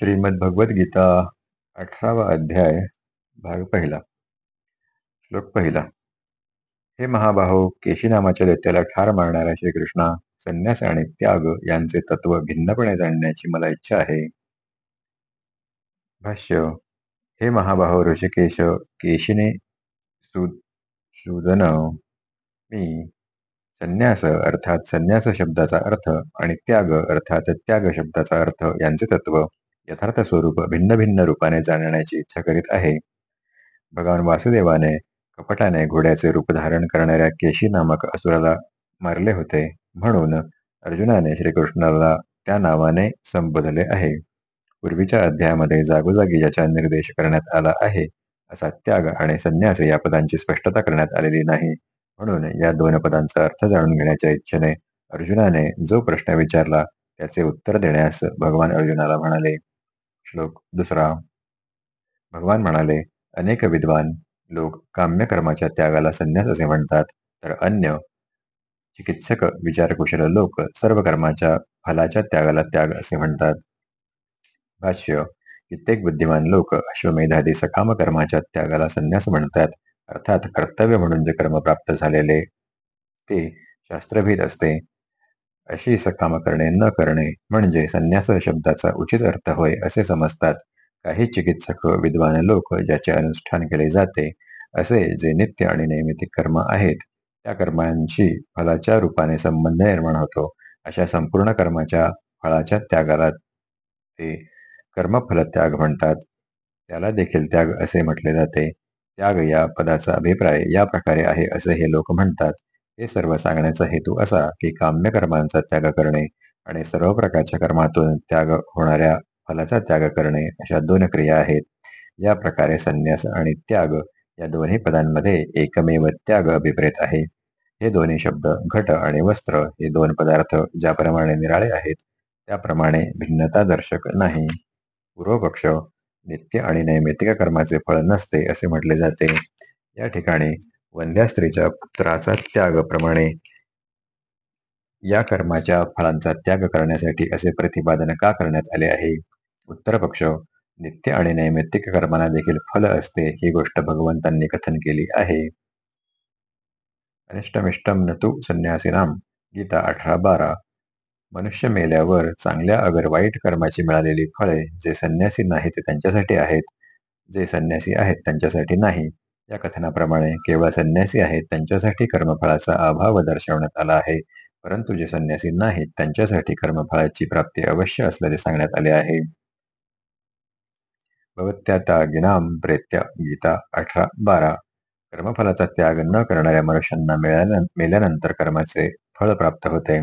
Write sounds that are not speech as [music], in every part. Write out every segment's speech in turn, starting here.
श्रीमद्भगवद्गीता अठरावा अध्याय भाग पहिला. श्लोक पहिला. हे महाबाहो केशी नामाच्या दैत्याला ठार मारणाऱ्या श्रीकृष्णा संन्यास आणि त्याग यांचे तत्व भिन्नपणे जाणण्याची मला इच्छा आहे. भाष्य हे महाबाहो ऋषिकेश केशिने सुदन मी संन्यास अर्थात संन्यास शब्दाचा अर्थ आणि त्याग अर्थात त्याग शब्दाचा अर्थ यांचे तत्व यथार्थ स्वरूप भिन्न भिन्न रूपाने जाणण्याची इच्छा करीत आहे. भगवान वासुदेवाने कपटाने घोड्याचे रूप धारण करणाऱ्या केशी नामक असुराला मारले होते. म्हणून अर्जुनाने श्रीकृष्णाला त्या नावाने संबोधले आहे. पूर्वीच्या अध्यायामध्ये जागोजागी ज्याचा निर्देश करण्यात आला आहे. असा त्याग आणि संन्यास या पदांची स्पष्टता करण्यात आलेली नाही. म्हणून या दोन पदांचा अर्थ जाणून घेण्याच्या इच्छेने अर्जुनाने जो प्रश्न विचारला त्याचे उत्तर देण्यास भगवान अर्जुनाला म्हणाले श्लोक दुसरा. भगवान म्हणाले अनेक विद्वान लोक काम्य कर्माच्या त्यागाला संन्यास असे म्हणतात तर अन्य चिकित्सक विचारकुशल लोक सर्व कर्माच्या फलाच्या त्यागाला त्याग असे म्हणतात. भाष्य कित्येक बुद्धिमान लोक अश्वमेधादी सकाम कर्माच्या त्यागाला संन्यास म्हणतात अर्थात कर्तव्य म्हणून जे कर्म प्राप्त झालेले ते शास्त्रभेद असते. अशी सकाम करणे न करणे म्हणजे संन्यास शब्दाचा उचित अर्थ होय असे समजतात. काही चिकित्सक विद्वान लोक ज्याचे अनुष्ठान केले जाते असे जे नित्य आणि नैमितिक कर्म आहेत त्या कर्मांशी फलाच्या रूपाने संबंध निर्माण होतो. अशा संपूर्ण कर्माच्या फळाच्या त्यागाला ते कर्मफल त्याग म्हणतात. त्याला देखील त्याग असे म्हटले जाते. त्याग या पदाचा अभिप्राय या प्रकारे आहे असे हे लोक म्हणतात. हे सर्व सांगण्याचा हेतू असा की काम्य कर्मांचा त्याग करणे आणि सर्व प्रकारच्या कर्मातून त्याग होणाऱ्या फलाचा त्याग करणे अशा दोन क्रिया आहेत. या प्रकारे संन्यास आणि त्याग या दोन्ही पदांमध्ये एकमेव त्याग अभिप्रेत आहे. हे दोन्ही शब्द घट आणि वस्त्र हे दोन पदार्थ ज्याप्रमाणे निराळे आहेत त्याप्रमाणे भिन्नता दर्शक नाही. पूर्वपक्ष नित्य आणि नैमित्तिक कर्माचे फळ नसते असे म्हटले जाते. या ठिकाणी वंद्या स्त्रीच्या पुत्राचा त्याग प्रमाणे या कर्माच्या फळांचा त्याग करण्यासाठी असे प्रतिपादन का करण्यात आले आहे? उत्तर पक्ष नित्य आणि नैमित्तिक कर्मांना देखील फल असते ही गोष्ट भगवंतांनी कथन केली आहे. अनिष्टमिष्टम नतु संन्यासीनाम गीता अठरा बारा. मनुष्य मेल्यावर चांगल्या अगर वाईट कर्माची मिळालेली फळे जे संन्यासी नाहीत त्यांच्यासाठी आहेत जे संन्यासी आहेत त्यांच्यासाठी नाही. या कथनाप्रमाणे केवळ संन्यासी आहेत त्यांच्यासाठी कर्मफळाचा अभाव दर्शवण्यात आला आहे. परंतु जे संन्यासी नाहीत त्यांच्यासाठी कर्मफळाची प्राप्ती अवश्य असल्याचे सांगण्यात आले आहे. भगवत्याता गिनाम प्रेत्य गीता अठरा बारा. कर्मफलाचा त्याग न करणाऱ्या मनुष्यांना मेल्यानंतर कर्माचे फळ प्राप्त होते.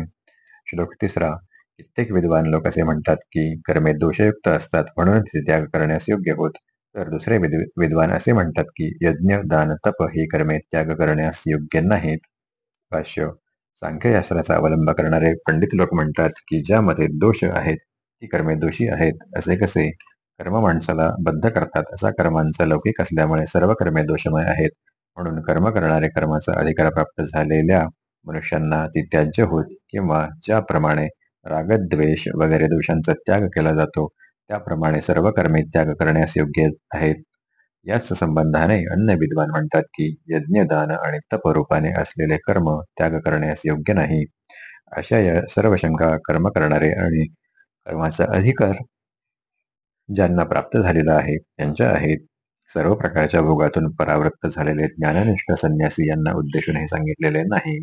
श्लोक तिसरा. कित्येक विद्वान लोक असे म्हणतात की कर्मे दोषयुक्त असतात म्हणून त्याग करण्यास योग्य होत. तर दुसरे विद्वान असे म्हणतात की यज्ञ दान तप ही कर्मे त्याग करण्यास योग्य नाहीत. भाष्य सांख्यशास्त्राचा अवलंब करणारे पंडित लोक म्हणतात की ज्यामध्ये दोष आहेत ती कर्मे दोषी आहेत असे कसे? कर्म माणसाला बद्ध करतात असा कर्मांचा लौकिक असल्यामुळे सर्व कर्मे दोषमय आहेत. म्हणून कर्म करणारे कर्माचा अधिकार प्राप्त झालेल्या मनुष्यांना ती त्याज्य होत किंवा ज्याप्रमाणे रागद्वेष वगैरे दोषांचा त्याग केला जातो त्याप्रमाणे सर्व कर्मे त्याग करण्यास योग्य आहेत. याच संबंधाने अन्य विद्वान म्हणतात की यज्ञ दान आणि तपरूपाने असलेले कर्म त्याग करण्यास योग्य नाही. अशा या सर्व शंका कर्म करणारे आणि कर्माचा अधिकार ज्यांना प्राप्त झालेला आहे त्यांच्या आहेत. सर्व प्रकारच्या भोगातून परावृत्त झालेले ज्ञाननिष्ठ संन्यासी यांना उद्देशून हे सांगितलेले नाही.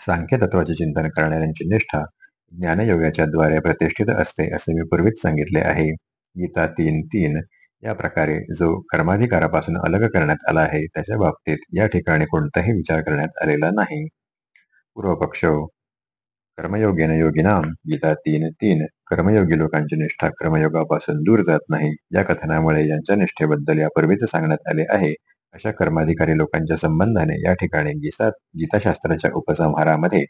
सांख्य तत्वाचे चिंतन करणाऱ्यांची निष्ठा ज्ञानयोगाच्या द्वारे प्रतिष्ठित असते असे मी पूर्वीच सांगितले आहे. गीता तीन तीन या प्रकारे जो कर्माधिकारापासून अलग करण्यात आला आहे त्याच्या बाबतीत या ठिकाणी कोणताही विचार करण्यात आलेला नाही. पूर्वपक्ष कर्मयोगेन योगिनाम गीता तीन तीन कर्मयोगी लोकांची निष्ठा कर्मयोगापासून दूर जात नाही. या कथनामुळे यांच्या निष्ठेबद्दल यापूर्वीच सांगण्यात आले आहे. अशा कर्माधिकारी लोकांच्या संबंधाने या ठिकाणी गीता गीताशास्त्राच्या उपसंहारामध्ये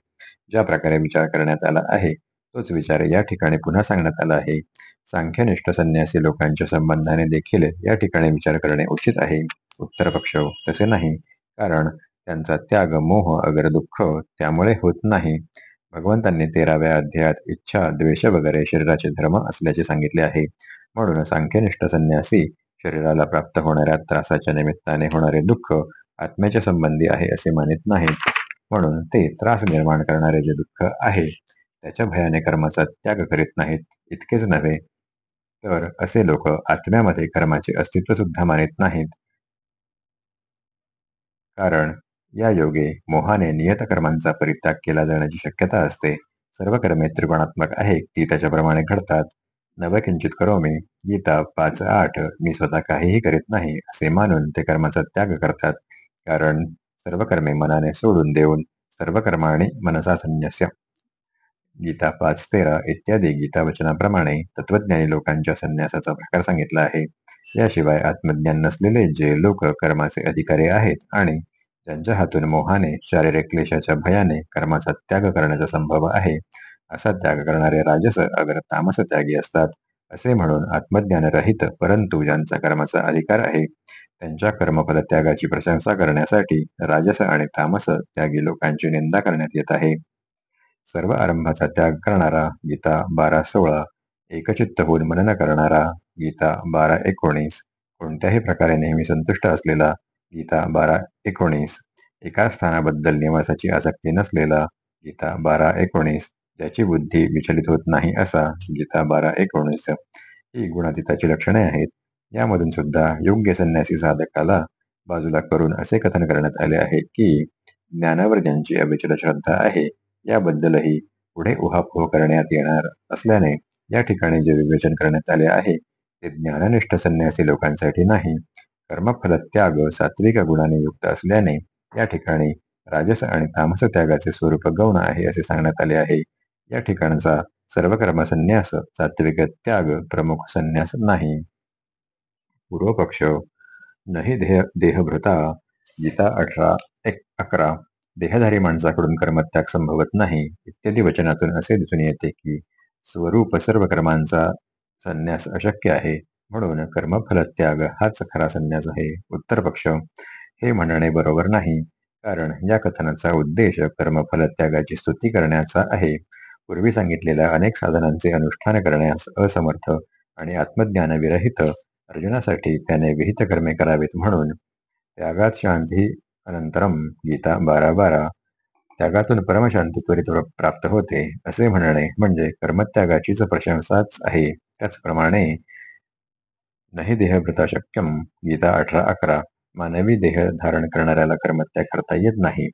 ज्या प्रकारे विचार करण्यात आला आहे तोच विचार या ठिकाणी पुन्हा सांगण्यात आला आहे. सांख्यनिष्ठ संन्यासी लोकांच्या संबंधाने देखील या ठिकाणी विचार करणे उचित आहे. उत्तर पक्ष तसे नाही कारण त्यांचा त्याग मोह अगर दुःख त्यामुळे होत नाही. भगवंतांनी तेराव्या अध्यायात इच्छा द्वेष वगैरे शरीराचे धर्म असल्याचे सांगितले आहे. म्हणून सांख्यनिष्ठ संन्यासी शरीराला प्राप्त होणाऱ्या त्रासाच्या निमित्ताने होणारे दुःख आत्म्याच्या संबंधी आहे असे मानित नाहीत. म्हणून ते त्रास निर्माण करणारे जे दुःख आहे त्याच्या भयाने कर्माचा त्याग करीत नाहीत इतकेच नव्हे. तर असे लोक आत्म्यामध्ये कर्माचे अस्तित्व सुद्धा मानित नाहीत. कारण या योगे मोहाने नियत कर्मांचा परित्याग केला जाण्याची शक्यता असते. सर्व कर्मे त्रिगुणात्मक आहे ती त्याच्याप्रमाणे घडतात. नवकिंचित करो मी. गीता पाच आठ. मी स्वतः काहीही करीत नाही असे मानून ते कर्माचा त्याग करतात. कारण सर्व कर्मे मनाने सोडून देऊन सर्व कर्माने मनसा संन्यस्य. गीता पाच तेरा इत्यादी गीता वचनाप्रमाणे तत्वज्ञानी लोकांच्या संन्यासाचा प्रकार सांगितला आहे. याशिवाय आत्मज्ञान नसलेले जे लोक कर्माचे अधिकारी आहेत आणि ज्यांच्या हातून मोहाने शारीरिक क्लेशाच्या भयाने कर्माचा त्याग करण्याचा संभव आहे असा त्याग करणारे राजस अगर तामस त्यागी असतात असे म्हणून आत्मज्ञान रहित परंतु ज्यांचा कर्माचा अधिकार आहे त्यांच्या कर्मफल त्यागाची प्रशंसा करण्यासाठी राजस आणि तामस त्यागी लोकांची निंदा करण्यात येत आहे. सर्व आरंभाचा त्याग करणारा गीता बारा सोळा एकचित्त होऊन मनन करणारा गीता बारा एकोणीस कोणत्याही प्रकारे नेहमी संतुष्ट असलेला गीता बारा एकोणीस एका स्थानाबद्दल निवासाची आसक्ती नसलेला गीता बारा एकोणीस ज्याची बुद्धी विचलित होत नाही असा गीता बारा एकोणीस. ही गुणातीताची लक्षणे आहेत. यामधून सुद्धा योग्य संन्यासी साधकाला बाजूला करून असे कथन करण्यात आले आहे की ज्ञानावर ज्यांची अविचल श्रद्धा आहे याबद्दलही पुढे उहापोह करण्यात येणार असल्याने या ठिकाणी जे विवेचन करण्यात आले आहे ते ज्ञाननिष्ठ संन्यासी लोकांसाठी नाही. कर्मफल त्याग सात्विक गुणाने युक्त असल्याने या ठिकाणी राजस आणि तामस त्यागाचे स्वरूप गौण आहे असे सांगण्यात आले आहे. या ठिकाणचा सर्व कर्म संन्यास सात्विक त्याग प्रमुख संन्यास नाही. पूर्वपक्ष नही देह देहभृता गीता अठरा एक अकरा देहधारी माणसाकडून कर्मत्याग संभवत नाही इत्यादी वचनातून असे दिसून येते की स्वरूप सर्व कर्मांचा संन्यास अशक्य आहे म्हणून कर्मफलत्याग हाच खरा संन्यास आहे. उत्तर पक्ष हे म्हणणे बरोबर नाही कारण या कथनाचा उद्देश कर्मफलत्यागाची स्तुती करण्याचा आहे. पूर्वी सांगितलेल्या अनेक साधनांचे अनुष्ठान करण्यास असमर्थ आणि आत्मज्ञान विरहित अर्जुनासाठी त्याने विहित कर्मे करावेत म्हणून त्यागात शांती अनंतरम गीता बारा बारा त्यागातून परमशांती त्वरित प्राप्त होते असे म्हणणे म्हणजे कर्मत्यागाचीच प्रशंसाच आहे. त्याचप्रमाणे नाही देहभृता शक्यम गीता अठरा अकरा मानवी देह धारण करणाऱ्याला कर्मत्याग करता येत नाही.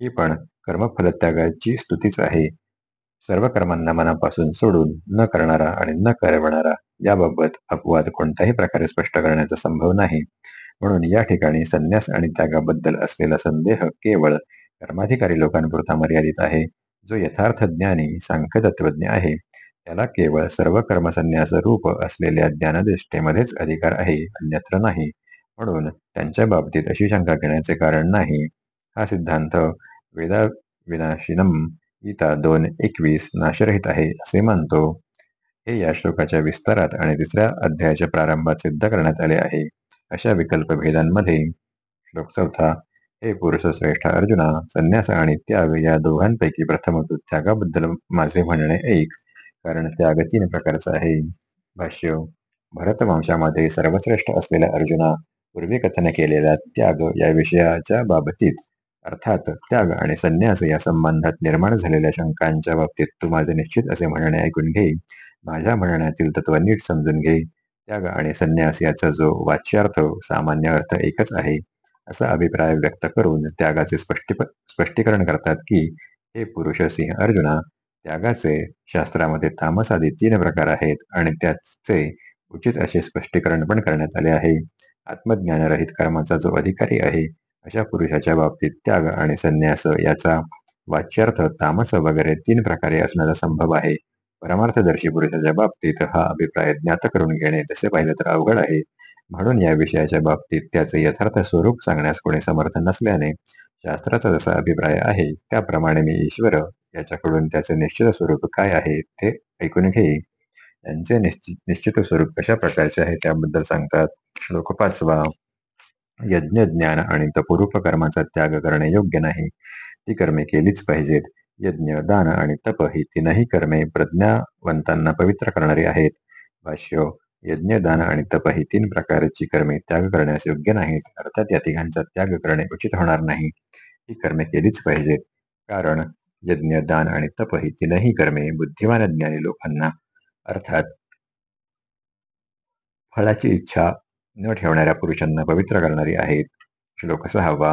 ही पण कर्मफलत्यागाची स्तुतीच आहे. सर्व कर्मांना मनापासून सोडून न करणारा आणि न करवणारा याबाबत अपवाद कोणत्याही प्रकारे स्पष्ट करण्याचा संभव नाही. म्हणून या ठिकाणी संन्यास आणि त्यागाबद्दल असलेला संदेह केवळ कर्माधिकारी लोकांपुरता मर्यादित आहे. जो यथार्थ ज्ञानी सांख्य तत्वज्ञ आहे त्याला केवळ सर्व कर्मसन्यास रूप असलेल्या ज्ञानदिष्ठेमध्येच अधिकार आहे अन्यत्र नाही. म्हणून त्यांच्या बाबतीत अशी शंका घेण्याचे कारण नाही. हा सिद्धांत वेदा विनाशिनम गीता दोन एकवीस नाशरहित आहे असे मानतो हे या श्लोकाच्या विस्तारात आणि तिसऱ्या अध्यायाच्या प्रारंभात सिद्ध करण्यात आले आहे. अशा विकल्प भेदांमध्ये श्लोक चौथा हे पुरुष श्रेष्ठ अर्जुना संन्यास आणि त्याग या दोघांपैकी प्रथम त्यागाबद्दल माझे म्हणणे एक कारण त्याग तीन प्रकारचा आहे. भाष्य भरतवंशामध्ये सर्वश्रेष्ठ असलेल्या अर्जुना पूर्वी कथन केलेला त्याग या विषयाच्या बाबतीत अर्थात त्याग आणि संन्यास या संबंधात निर्माण झालेल्या शंकांच्या बाबतीत तू माझे निश्चित असे म्हणणे ऐकून घे. माझ्या म्हणण्यातील तत्व नीट समजून घे. त्याग आणि संन्यास याचा जो वाच्यार्थ सामान्य अर्थ एकच आहे असा अभिप्राय व्यक्त करून त्यागाचे स्पष्टीकरण करतात की हे पुरुष सिंह अर्जुना त्यागाचे शास्त्रामध्ये तामस आदी तीन प्रकार आहेत आणि त्याचे उचित असे स्पष्टीकरण पण करण्यात आले आहे. आत्मज्ञानरहित कर्माचा जो अधिकारी आहे अशा पुरुषाच्या बाबतीत त्याग आणि संन्यास याचा वाच्यार्थ तामस वगैरे तीन प्रकारे असण्याचा संभव आहे. परमार्थदर्शी पुरुषाच्या बाबतीत हा अभिप्राय ज्ञात करून घेणे तसे पाहिले तर अवघड आहे. म्हणून या विषयाच्या बाबतीत त्याचे यथार्थ स्वरूप सांगण्यास कोणी समर्थ नसल्याने शास्त्राचा जसा अभिप्राय आहे त्याप्रमाणे मी ईश्वर याच्याकडून त्याचे निश्चित स्वरूप काय आहे ते ऐकून घेई यांचे निश्चित निश्चित स्वरूप कशा प्रकारचे आहे त्याबद्दल सांगतात? श्लोक पाचवा यज्ञ ज्ञान आणि तपोरूप कर्माचा त्याग करणे योग्य नाही. ती कर्मे केलीच पाहिजेत. यज्ञ दान आणि तप ही तीनही कर्मे प्रज्ञावंतांना पवित्र करणारी आहेत. भाष्य यज्ञ दान आणि तप ही तीन प्रकारची कर्मे त्याग करण्यास योग्य नाहीत. अर्थात या तिघांचा त्याग करणे उचित होणार नाही. ही कर्मे केलीच पाहिजेत. कारण यज्ञ दान आणि तप ही तीनही कर्मे बुद्धिमान ज्ञानी लोकांना अर्थात फळाची इच्छा न ठेवणाऱ्या पुरुषांना पवित्र करणारी आहेत. श्लोक सहावा.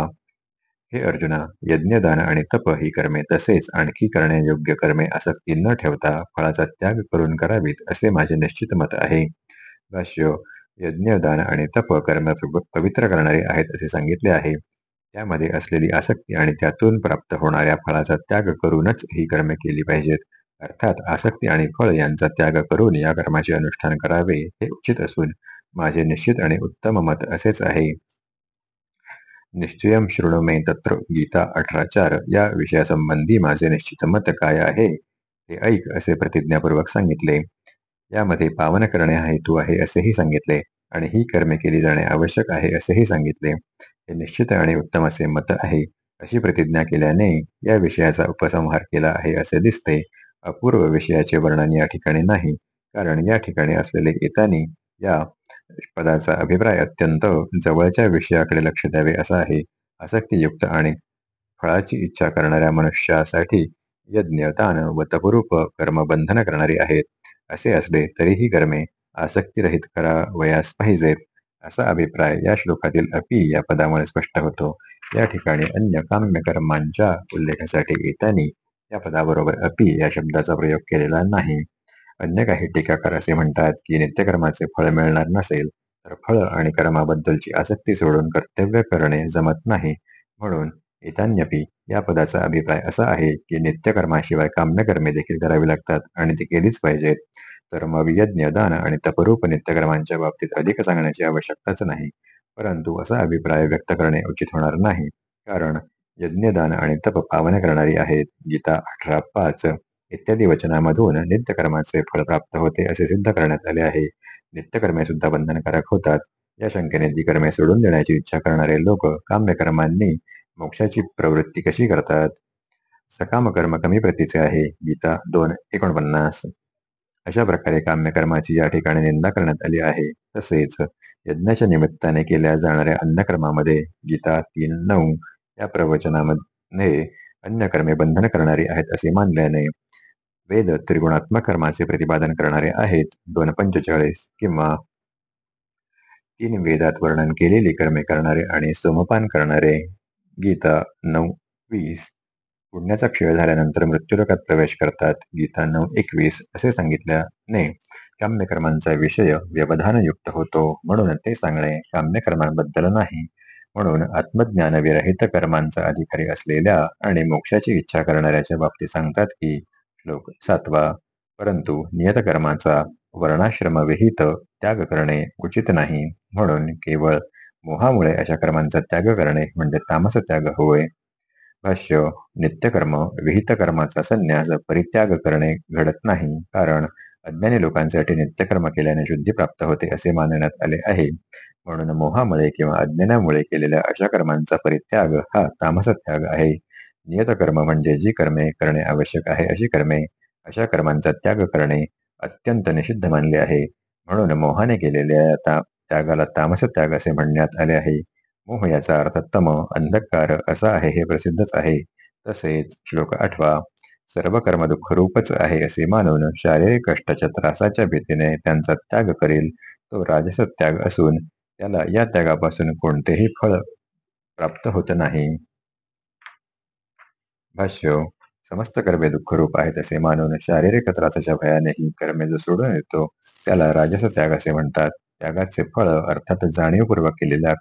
हे अर्जुना यज्ञदान आणि तप ही कर्मे तसेच आणखी करण्यायोग्य कर्मे आसक्ती न ठेवता फळाचा त्याग करून करावीत असे माझे निश्चित मत आहे. भाष्य यज्ञदान आणि तप कर्म पवित्र करणारे आहेत असे सांगितले आहे. त्यामध्ये असलेली आसक्ती आणि त्यातून प्राप्त होणाऱ्या फळाचा त्याग करूनच ही कर्मे केली पाहिजेत. अर्थात आसक्ती आणि फळ यांचा त्याग करून या कर्माचे अनुष्ठान करावे हे उचित असून माझे निश्चित आणि उत्तम मत असेच आहे. निश्चयम शृणु मे तत्र गीता अठरा चार. या विषयासंबंधी माझे निश्चित मत काय आहे? ते ऐक असे प्रतिज्ञापूर्वक सांगितले. यामध्ये पावन करणे हा हेतू आहे असेही सांगितले. आणि ही कर्मे केली जाणे आवश्यक आहे असेही सांगितले. हे निश्चित आणि उत्तम असे मत आहे. अशी प्रतिज्ञा केल्याने या विषयाचा उपसंहार केला आहे असे दिसते. अपूर्व विषयाचे वर्णन या ठिकाणी नाही. कारण या ठिकाणी असलेले येतानी या पदाचा अभिप्राय अत्यंत जवळच्या विषयाकडे लक्ष द्यावे असा आहे. आसक्तीयुक्त आणि फळाची इच्छा करणाऱ्या मनुष्यासाठी यज्ञ दान व तपरूप कर्म बंधन करणारी आहेत. असे असले तरीही कर्मे आसक्तीरहित करावयास पाहिजेत असा अभिप्राय या श्लोकातील अपी या पदामुळे स्पष्ट होतो. या ठिकाणी अन्य काम्य कर्मांच्या उल्लेखासाठी येतानी या पदाबरोबर अपी या शब्दाचा प्रयोग केलेला नाही. अन्य काही टीकाकार असे म्हणतात की नित्यकर्माचे फळ मिळणार नसेल तर फळ आणि कर्माबद्दलची आसक्ती सोडून कर्तव्य करणे जमत नाही. म्हणून इतान्यपी या पदाचा अभिप्राय असा आहे की नित्यकर्माशिवाय काम्यकर्मे देखील करावी लागतात आणि ती केलीच पाहिजेत. तर मग यज्ञ दान आणि तपरूप नित्यकर्मांच्या बाबतीत अधिक सांगण्याची आवश्यकताच नाही. परंतु असा अभिप्राय व्यक्त करणे उचित होणार नाही. कारण यज्ञदान आणि तप पावन करणारी आहेत. गीता अठरा पाच. इत्यादी वचनामधून नित्यकर्माचे फळ प्राप्त होते असे सिद्ध करण्यात आले आहे. नित्यकर्मे सुद्धा बंधनकारक होतात. या शंकेने जी कर्मे सोडून देण्याची इच्छा करणारे लोक काम्यकर्मांनी मोक्षाची प्रवृत्ती कशी करतात? सकाम कर्म कमी प्रतीचे आहे. गीता दोन एकोणपन्नास. अशा प्रकारे काम्यकर्माची या ठिकाणी निंदा करण्यात आली आहे. तसेच यज्ञाच्या निमित्ताने केल्या जाणाऱ्या अन्नकर्मामध्ये गीता तीन नऊ या प्रवचनामध्ये अन्य कर्मे बंधन करणारी आहेत असे मानल्याने वेद त्रिगुणात्मक कर्माचे प्रतिपादन करणारे आहेत. दोन पंचेचाळीस किंवा तीन वेदात वर्णन केलेली कर्मे करणारे आणि सोमपान करणारे. गीता नऊ वीस. पुण्याचा क्षय झाल्यानंतर मृत्यूलोकात प्रवेश करतात. गीता नऊ एकवीस असे सांगितल्याने काम्यकर्मांचा विषय व्यवधानयुक्त होतो. म्हणून ते सांगणे काम्यकर्मांबद्दल नाही. म्हणून आत्मज्ञानविरहित कर्मांचा अधिकारी असलेल्या आणि मोक्षाची इच्छा करणाऱ्याच्या बाबतीत सांगतात की श्लोक सातवा परंतु नियतकर्माचा वर्णाश्रम विहित त्याग करणे उचित नाही. म्हणून केवळ मोहामुळे अशा कर्मांचा त्याग करणे म्हणजे तामस त्याग होय. भाष्य नित्यकर्म विहित कर्माचा संन्यास परित्याग करणे घडत नाही कारण अज्ञानी लोकांसाठी नित्यकर्म केल्याने शुद्धी प्राप्त होते असे मानण्यात आले आहे. म्हणून मोहामुळे किंवा अज्ञानामुळे केलेल्या अशा कर्मांचा परित्याग हा तामस त्याग आहे. नियतकर्म म्हणजे जी कर्मे करणे आवश्यक आहे अशी कर्मे अशा कर्मांचा त्याग करणे अत्यंत निषिद्ध मानले आहे. म्हणून मोहाने केलेल्या त्यागाला तामस त्याग असे म्हणण्यात आले आहे. मोह याचा अर्थ तम अंधकार असा आहे हे प्रसिद्धच आहे. तसेच श्लोक आठवा सर्व कर्म दुःख रूपच आहे असे मानून शारीरिक कष्टाच्या त्रासाच्या भीतीने त्यांचा त्याग करील तो राजस त्याग असून त्याला या त्यागापासून कोणतेही फळ प्राप्त होत नाही. भाष्य समस्त कर्मे दुःखरूप आहेत असे मानून शारीरिक त्रासाच्या भयाने ही कर्मे जो सोडून येतो त्याला राजस त्याग असे म्हणतात. त्यागाचे फळ अर्थात जाणीवपूर्वक केलेल्या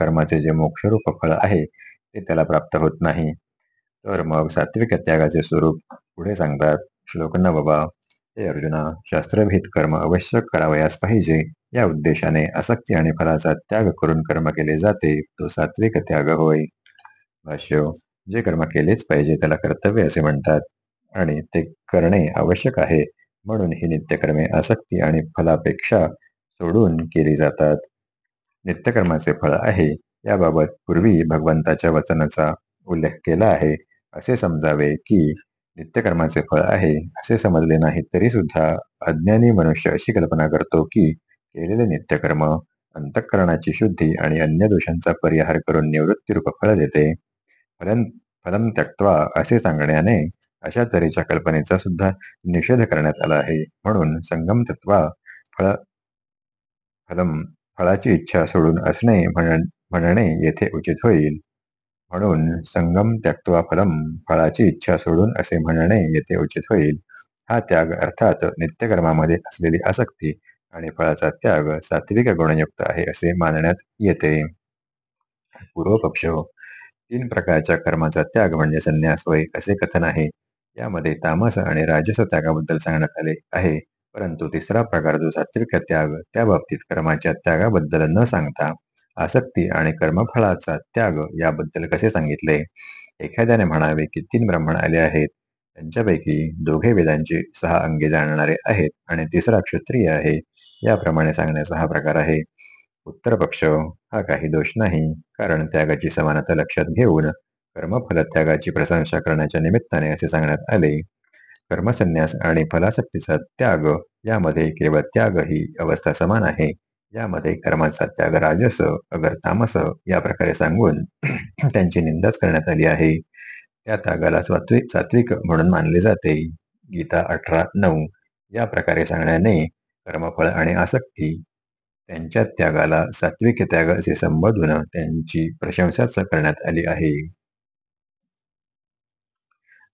कर्माचे जे मोक्षरूप फळ आहे ते त्याला प्राप्त होत नाही. तर मग सात्विक त्यागाचे स्वरूप पुढे सांगतात. श्लोक बाबा हे अर्जुना शास्त्रभीत कर्म अवश्य करावयास पाहिजे. या उद्देशाने आसक्ती आणि फळाचा त्याग करून कर्म केले जाते. तो सात्विक त्याग होय. भाष्य जे कर्म केलेच पाहिजे त्याला कर्तव्य असे म्हणतात. आणि ते करणे आवश्यक आहे. म्हणून ही नित्यकर्मे आसक्ती आणि फलापेक्षा सोडून केली जातात. नित्यकर्माचे फळ आहे. याबाबत पूर्वी भगवंताच्या वचनाचा उल्लेख केला आहे. असे समजावे की नित्यकर्माचे फळ आहे. असे समजले नाही तरी सुद्धा अज्ञानी मनुष्य अशी कल्पना करतो की केलेले नित्यकर्म अंतःकरणाची शुद्धी आणि अन्य दोषांचा परिहार करून निवृत्तीरूप फळ देते. फलन फलम त्यक्त्वा असे सांगण्याने अशा तऱ्हेच्या कल्पनेचा सुद्धा निषेध करण्यात आला आहे. म्हणून संगम तत्वा फळ फलम फळाची इच्छा सोडून असणे म्हणणे येथे उचित होईल. म्हणून संगम त्यक्त्वा फलम फळाची इच्छा सोडून असे म्हणणे येथे उचित होईल. हा त्याग अर्थात नित्यकर्मामध्ये असलेली आसक्ती आणि फळाचा त्याग सात्विक गुणयुक्त आहे असे मानण्यात येते. पूर्वपक्ष तीन प्रकारच्या कर्माचा त्याग म्हणजे संन्यास होय असे कथन आहे. यामध्ये तामस आणि राजस त्यागाबद्दल सांगण्यात आले आहे. परंतु तिसरा प्रकार जो सात्विक त्याग त्या बाबतीत कर्माच्या त्यागाबद्दल न सांगता आसक्ती आणि कर्मफळाचा त्याग याबद्दल कसे सांगितले? एखाद्याने म्हणावे की तीन ब्राह्मण आले आहेत. त्यांच्यापैकी दोघे वेदांची सहा अंगे जाणणारे आहेत आणि तिसरा क्षत्रिय आहे. याप्रमाणे सांगण्याचा हा प्रकार आहे. उत्तर पक्ष हा काही दोष नाही. कारण त्यागाची समानता लक्षात घेऊन कर्मफल त्यागाची प्रशंसा करण्याच्या निमित्ताने असे सांगण्यात आले. कर्मसन्यास आणि फलासक्तीचा त्याग यामध्ये केवळ त्याग ही अवस्था समान आहे. यामध्ये कर्माचा त्याग राजस अगर तामस या प्रकारे सांगून त्यांची निंदाच करण्यात आली आहे. त्या त्यागाला सात्विक सात्विक म्हणून मानले जाते. गीता अठरा नऊ या प्रकारे सांगण्याने कर्मफळ आणि आसक्ती त्यांच्या त्यागाला सात्विक त्याग असे संबोधून त्यांची प्रशंसाच करण्यात आली आहे.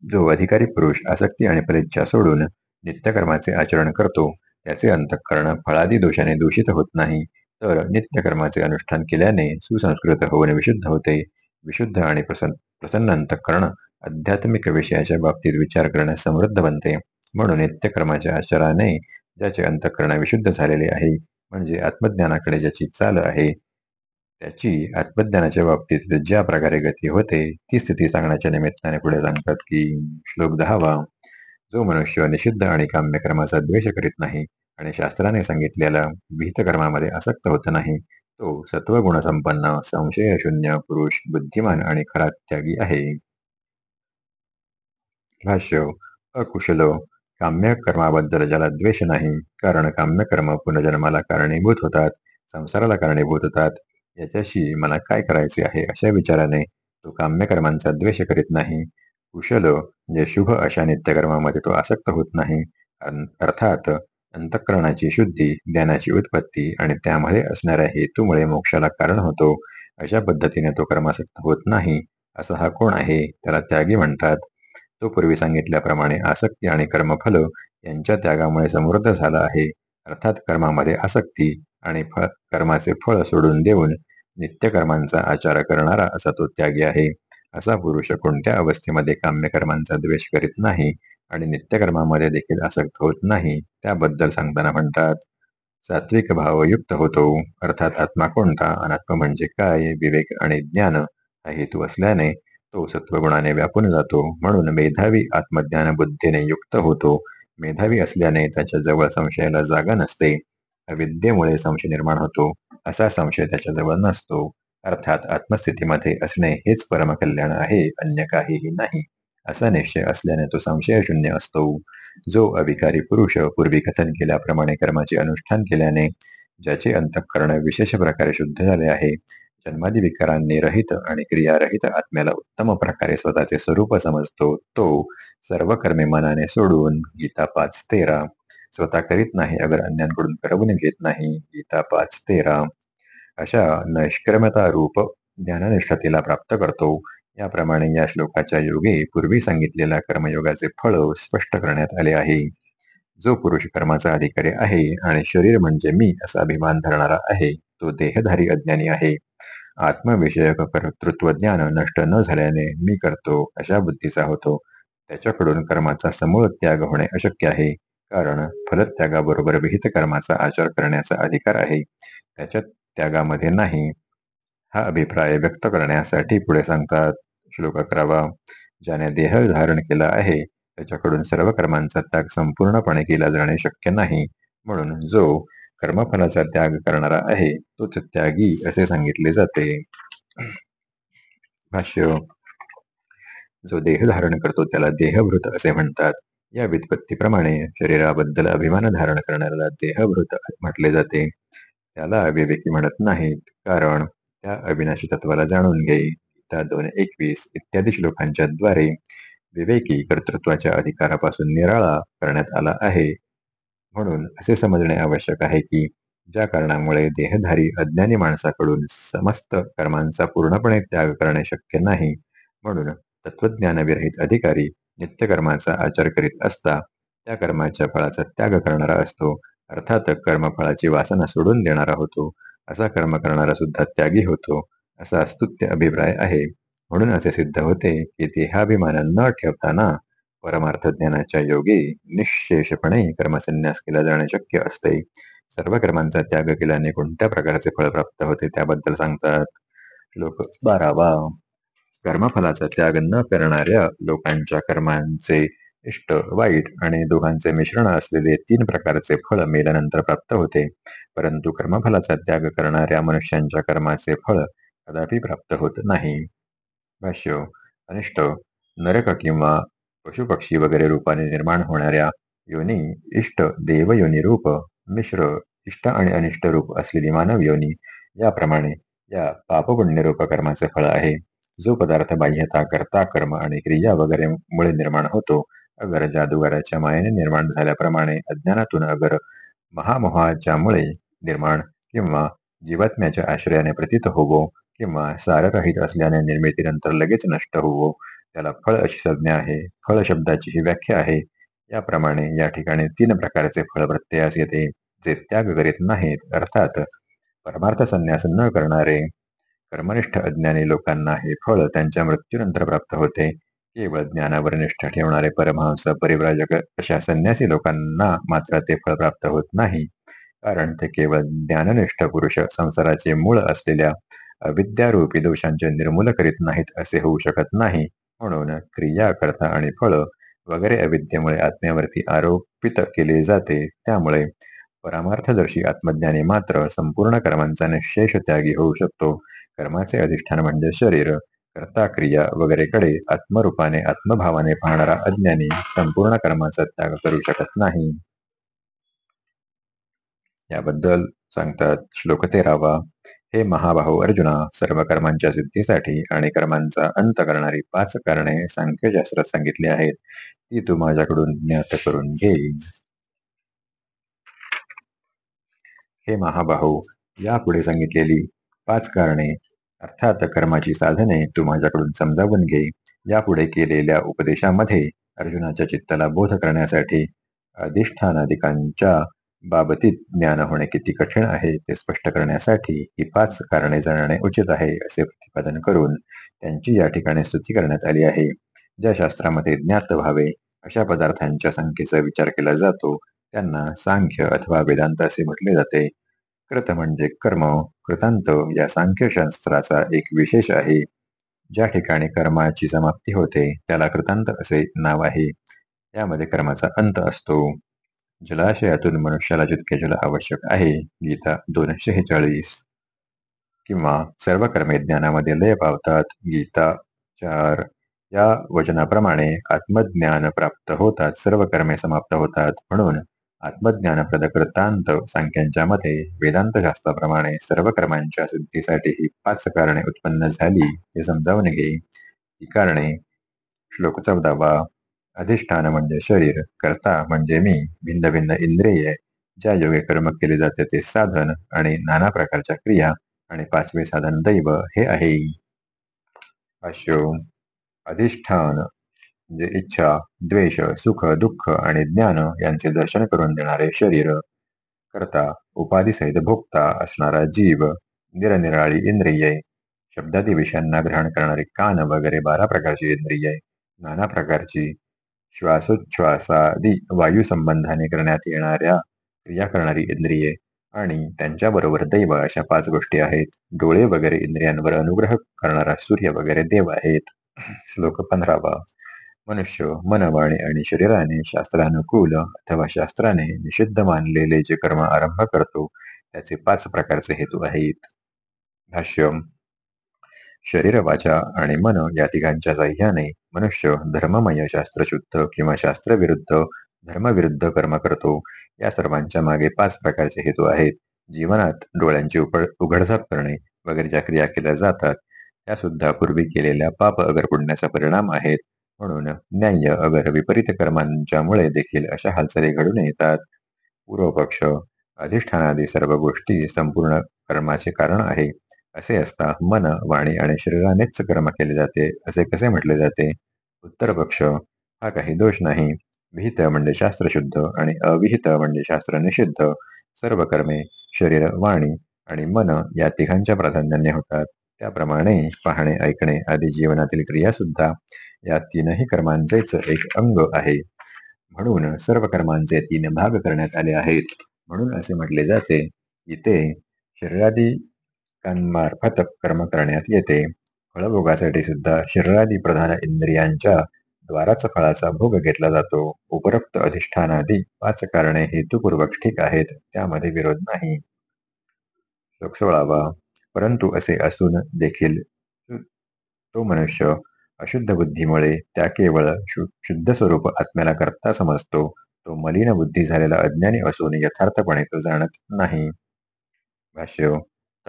जो अधिकारी पुरुष आसक्ती आणि परिच्छा सोडून नित्यकर्माचे आचरण करतो त्याचे अंतःकरण फळादी दोषाने दूषित होत नाही तर नित्यकर्माचे अनुष्ठान केल्याने सुसंस्कृत होऊन विशुद्ध होते. विशुद्ध आणि प्रसन्न प्रसन्न अंतःकरण आध्यात्मिक विषयाच्या बाबतीत विचार करण्यास समृद्ध बनते. म्हणून नित्यकर्माच्या आचाराने ज्याचे अंतःकरण विशुद्ध झालेले आहे म्हणजे आत्मज्ञानाकडे ज्याची चाल आहे त्याची आत्मज्ञानाच्या बाबतीत ज्या प्रकारे गती होते ती स्थिती सांगण्याच्या निमित्ताने पुढे सांगतात की श्लोक दहावा जो मनुष्य निषिद्ध आणि काम्यक्रमाचा द्वेष करीत नाही आणि शास्त्राने सांगितलेल्या विहित कर्मामध्ये आसक्त होत नाही तो सत्वगुण संपन्न संशय शून्य पुरुष बुद्धिमान आणि खरा त्यागी आहे. भाष्य अकुशल काम्य कर्माबद्दल ज्याला द्वेष नाही. कारण काम्य कर्म पुनर्जन्माला कारणीभूत होतात संसाराला कारणीभूत होतात. याच्याशी मला काय करायचे आहे अशा विचाराने तो काम्य कर्मांचा द्वेष करीत नाही. कुशल म्हणजे शुभ अशा नित्यकर्मामध्ये तो आसक्त होत नाही. अर्थात अंतःकरणाची शुद्धी ज्ञानाची उत्पत्ती आणि त्यामध्ये असणाऱ्या हेतूमुळे मोक्षाला कारण होतो. अशा पद्धतीने तो कर्मासक्त होत नाही. असा हा कोण आहे? त्याला त्यागी म्हणतात. तो पूर्वी सांगितल्याप्रमाणे आसक्ती आणि कर्मफल यांच्या त्यागामुळे समृद्ध झाला आहे. अर्थात कर्मामध्ये आसक्ती आणि कर्माचे फळ सोडून देऊन नित्यकर्मांचा आचार करणारा असा तो त्यागी आहे. असा पुरुष कोणत्या अवस्थेमध्ये काम्य कर्मांचा द्वेष करीत नाही आणि नित्यकर्मामध्ये देखील आसक्त होत नाही त्याबद्दल सांगताना म्हणतात सात्विक भाव युक्त होतो. अर्थात आत्मा कोणता? अनात्मा म्हणजे काय? विवेक आणि ज्ञान हा हेतू असल्याने तो सत्वगुणाने व्यापून जातो. म्हणून मेधावी आत्मज्ञान बुद्धीने युक्त होतो. मेधावी असल्याने त्याच्याजवळ संशयाला जागा नसते. अविद्येमुळे संशय निर्माण होतो. असा संशय त्याच्याजवळ नसतो. अर्थात आत्मस्थितीमध्ये असणे हेच परमकल्याण आहे. अन्य काहीही नाही. असा निश्चय असल्याने तो संशय शून्य असतो. जो अविकारी पुरुष पूर्वी कथन केल्याप्रमाणे कर्माचे अनुष्ठान केल्याने ज्याचे अंतःकरण विशेष प्रकारे शुद्ध झाले आहे जन्मादी विकारांनी रहित आणि क्रियारहित आत्म्याला उत्तम प्रकारे स्वतःचे स्वरूप समजतो तो सर्व कर्मे मनाने सोडून गीता पाच तेरा. स्वतः करीत नाही अगर अन्यांकडून करवून घेत नाही गीता पाच तेरा. अशा नैष्क्रमता रूप ज्ञाननिष्ठतेला प्राप्त करतो. याप्रमाणे या श्लोकाच्या योगे पूर्वी सांगितलेल्या कर्मयोगाचे फळ स्पष्ट करण्यात आले आहे. जो पुरुष कर्माचा अधिकारी आहे आणि शरीर म्हणजे मी असा अभिमान धरणारा आहे. तो देहधारी अज्ञानी आहे. आत्मविषयक कर्तृत्व ज्ञान नष्ट न झाल्याने मी करतो अशा बुद्धीचा होतो. त्याच्याकडून कर्माचा समूळ त्याग होणे अशक्य आहे. कारण फलत्यागाबरोबर विहित कर्माचा आचार करण्याचा अधिकार आहे. त्याच्या त्यागामध्ये नाही. हा अभिप्राय व्यक्त करण्यासाठी पुढे सांगतात श्लोक अकरावा. ज्याने देह धारण केला आहे त्याच्याकडून सर्व कर्मांचा त्याग संपूर्णपणे केला जाणे शक्य नाही. म्हणून जो कर्मफलाचा त्याग करणारा आहे तोच त्यागी असे सांगितले जाते. भाष्य जो देह धारण करतो त्याला देहभृत असे म्हणतात. या व्युत्पत्तीप्रमाणे शरीराबद्दल अभिमान धारण करणाऱ्याला देहभृत म्हटले जाते. त्याला विवेकी म्हणत नाहीत कारण त्या अविनाशी तत्वाला जाणून घे. गीता दोन एकवीस इत्यादी श्लोकांच्या द्वारे विवेकी कर्तृत्वाच्या अधिकारापासून निराळा करण्यात आला आहे. म्हणून असे समजणे आवश्यक आहे की ज्या कारणामुळे देहधारी अज्ञानी माणसाकडून समस्त कर्मांचा पूर्णपणे त्याग करणे शक्य नाही म्हणून तत्वज्ञानविरहित अधिकारी नित्यकर्माचा आचार करीत असता त्या कर्माच्या फळाचा त्याग करणारा असतो अर्थात कर्मफळाची वासना सोडून देणारा होतो असा कर्म करणारा सुद्धा त्यागी होतो असा स्तुत्य अभिप्राय आहे. म्हणून असे सिद्ध होते की देहाभिमान न ठेवताना परमार्थ ज्ञानाच्या योगी निशेषपणे कर्मसन्यास केला जाणे शक्य असते. सर्व कर्मांचा त्याग केल्याने कोणत्या प्रकारचे फळ प्राप्त होते त्याबद्दल सांगतात. लोक बारावा. कर्मफलाचा त्याग न करणाऱ्या लोकांच्या कर्मांचे इष्ट वाईट आणि दोघांचे मिश्रण असलेले तीन प्रकारचे फळ मेल्यानंतर प्राप्त होते. परंतु कर्मफलाचा त्याग करणाऱ्या मनुष्यांच्या कर्माचे फळ कदापि प्राप्त होत नाही. भाष्य. अनिष्ट नरक किंवा पशुपक्षी वगैरे रूपाने निर्माण होणाऱ्या योनी इष्ट देवयोनी रूप मिश्र इष्ट आणि अनिष्ट रूप असलेली मानव योनी याप्रमाणे या पापपुण्य रूप कर्माचे फळ आहे. जो पदार्थ बाह्यता करता कर्म आणि क्रिया वगैरे मुळे निर्माण होतो अगर जादूगाराच्या मायेने निर्माण झाल्याप्रमाणे अज्ञानातून अगर महामोहाच्या मुळे निर्माण किंवा जीवात्म्याच्या आश्रयाने प्रतीत होवो किंवा साररहित असल्याने निर्मितीनंतर लगेच नष्ट होवो त्याला फळ अशी संज्ञा आहे. फळ शब्दाची ही व्याख्या आहे. याप्रमाणे या ठिकाणी तीन प्रकारचे फळ प्रत्ययास येते जे त्याग करीत नाहीत. अर्थात परमार्थ संन्यास न करणारे कर्मनिष्ठ अज्ञानी लोकांना हे फळ त्यांच्या मृत्यूनंतर प्राप्त होते. केवळ ज्ञानावर निष्ठा ठेवणारे परमहंस परिव्राजक अशा संन्यासी लोकांना मात्र ते फळ प्राप्त होत नाही. कारण ते केवळ ज्ञाननिष्ठ पुरुष संसाराचे मूळ असलेल्या अविद्यारूपी दोषांचे निर्मूल करीत नाहीत असे होऊ शकत नाही. म्हणून क्रिया करता आणि फळ वगैरे अविद्येमुळे आत्म्यावरती आरोपित केले जाते. त्यामुळे परमार्थदर्शी आत्मज्ञानी मात्र संपूर्ण कर्मांचा निशेष त्यागी होऊ शकतो. कर्माचे अधिष्ठान म्हणजे शरीर कर्ता क्रिया वगैरेकडे आत्मरूपाने आत्मभावाने पाहणारा अज्ञानी संपूर्ण कर्माचा त्याग करू शकत नाही. याबद्दल सांगतात श्लोक तेरावा. हे महाबाहू अर्जुना सर्व कर्मांच्या सिद्धीसाठी आणि कर्मांचा अंत करणारी पाच कारणे सांख्यशास्त्रात सांगितली आहेत. ती तू माझ्याकडून ज्ञात करून घे. हे महाबाहू यापुढे सांगितलेली पाच कारणे अर्थात कर्माची साधने तू माझ्याकडून समजावून घे. यापुढे केलेल्या उपदेशामध्ये अर्जुनाच्या चित्ताला बोध करण्यासाठी अधिष्ठानाधिकांच्या बाबतीत ज्ञान होणे किती कठीण आहे ते स्पष्ट करण्यासाठी ही पाच कारणे जाणणे उचित आहे असे प्रतिपादन करून त्यांची या ठिकाणी स्तुती करण्यात आली आहे. ज्या शास्त्रामध्ये ज्ञात व्हावे अशा पदार्थांच्या संख्येचा विचार केला जातो त्यांना सांख्य अथवा वेदांत असे म्हटले जाते. कृत म्हणजे कर्म कृतांत या सांख्यशास्त्राचा एक विशेष आहे. ज्या ठिकाणी कर्माची समाप्ती होते त्याला कृतांत असे नाव आहे. यामध्ये कर्माचा अंत असतो. जलाशयातून मनुष्याला जितके जल आवश्यक आहे गीता दोनशे शेहेचाळीस. किंवा सर्व कर्मे ज्ञानामध्ये लय पावतात गीता चार. या वचनाप्रमाणे आत्मज्ञान प्राप्त होतात सर्व कर्मे समाप्त होतात. म्हणून आत्मज्ञान प्रदकृतांत संख्यांच्या मते वेदांत शास्त्राप्रमाणे सर्व कर्मांच्या सिद्धीसाठी ही पाच कारणे उत्पन्न झाली हे समजावून घे. ही कारणे श्लोक चौदावा. अधिष्ठान म्हणजे शरीर कर्ता म्हणजे मी भिन्न भिन्न इंद्रिये ज्या योगे कर्म केले जाते ते साधन आणि नाना प्रकारच्या क्रिया आणि पाचवे साधन दैव हे आहे. अशो अधिष्ठान म्हणजे इच्छा द्वेष सुख दुःख आणि ज्ञान यांचे दर्शन करून देणारे शरीर. करता उपाधीसहित भोगता असणारा जीव निरनिराळी इंद्रिये शब्दादी विषयांना ग्रहण करणारे कान वगैरे बारा प्रकारची इंद्रिये नाना प्रकारची श्वासोच्छ्वासादी वायू संबंधाने करण्यात येणाऱ्या क्रिया करणारी इंद्रिये आणि त्यांच्याबरोबर दैव अशा पाच गोष्टी आहेत डोळे वगैरे इंद्रियांवर अनुग्रह करणारा सूर्य वगैरे देव आहेत श्लोक पंधरावा मनुष्य मनवाणी आणि शरीराने शास्त्रानुकूल अथवा शास्त्राने निषिद्ध मानलेले जे कर्म आरंभ करतो त्याचे पाच प्रकारचे हेतू आहेत भाष्य शरीर वाचा आणि मन या तिघांच्या साह्याने मनुष्य धर्ममय शास्त्रशुद्ध किंवा शास्त्रविरुद्ध धर्मविरुद्ध कर्म करतो. या सर्वांच्या मागे पाच प्रकारचे हेतू आहेत. जीवनात डोळ्यांची उघडझाप करणे वगैरे ज्या क्रिया केल्या जातात. त्या सुद्धा पूर्वी केलेल्या पाप अगर पुण्याचा परिणाम आहेत. म्हणून न्याय्य अगर विपरीत कर्मांच्यामुळे देखील अशा हालचाली घडून येतात. पूर्वपक्ष अधिष्ठानादी सर्व गोष्टी संपूर्ण कर्माचे कारण आहे. असे असता मन वाणी आणि शरीरानेच कर्म केले जाते. असे कसे म्हटले जाते? उत्तर पक्ष. हा काही दोष नाही. विहित म्हणजे शास्त्र शुद्ध आणि अविहित म्हणजे शास्त्र निषिद्ध. सर्व कर्मे शरीर वाणी आणि मन या तिघांच्या प्राधान्याने होतात. त्याप्रमाणे पाहणे ऐकणे आदी जीवनातील क्रिया सुद्धा या तीनही कर्मांचेच एक अंग आहे. म्हणून सर्व कर्मांचे तीन भाग करण्यात आले आहेत. म्हणून असे म्हटले जाते की ते शरीरादी मार्फत कर्म करण्यात येते. फळभोगासाठी सुद्धा शरीरादी प्रधान इंद्रियांच्या द्वाराच फळाचा भोग घेतला जातो. उपरोक्त अधिष्ठानादी पाच कारणे हेतुपूर्वक ठीक आहेत त्यामध्ये विरोध नाही. सोळावा. परंतु असे असून देखील तो मनुष्य अशुद्ध बुद्धीमुळे त्या केवळ शुद्ध स्वरूप आत्म्याला करता समजतो. तो मलिन बुद्धी झालेला अज्ञानी असून यथार्थपणे तो जाणत नाही. भाष्य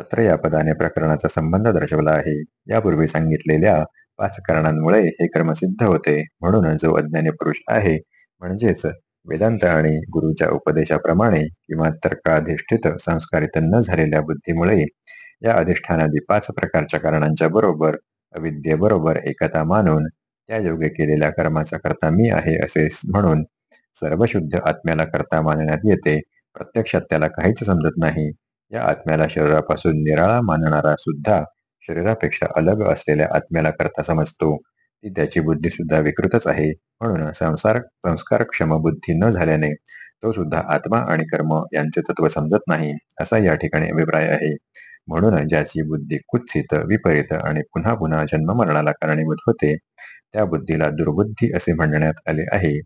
तत्र या पदाने प्रकरणाचा संबंध दर्शवला आहे. यापूर्वी सांगितलेल्या पाच कारणांमुळे हे कर्म सिद्ध होते. म्हणून जो अज्ञानी पुरुष आहे म्हणजेच वेदांत आणि गुरुच्या उपदेशाप्रमाणे किंवा तर्काधिष्ठित संस्कारित न झालेल्या बुद्धीमुळे या अधिष्ठानादी पाच प्रकारच्या कारणांच्या बरोबर अविद्येबरोबर एकता मानून त्या योग्य केलेल्या कर्माचा करता मी आहे असे म्हणून सर्वशुद्ध आत्म्याला करता मानण्यात येते. प्रत्यक्षात त्याला काहीच समजत नाही. या आत्म्याला शरीरापासून निराळा मानणारा सुद्धा शरीरापेक्षा अलग असलेल्या आत्म्याला करता समजतो. ती त्याची बुद्धी सुद्धा विकृतच आहे. म्हणून संसार संस्कारक्षम बुद्धी न झाल्याने तो सुद्धा आत्मा आणि कर्म यांचे तत्व समजत नाही असा या ठिकाणी अभिप्राय आहे. म्हणून ज्याची बुद्धी कुत्सित विपरीत आणि पुन्हा पुन्हा जन्म मरणाला कारणीभूत होते त्या बुद्धीला दुर्बुद्धी असे म्हणण्यात आले आहे.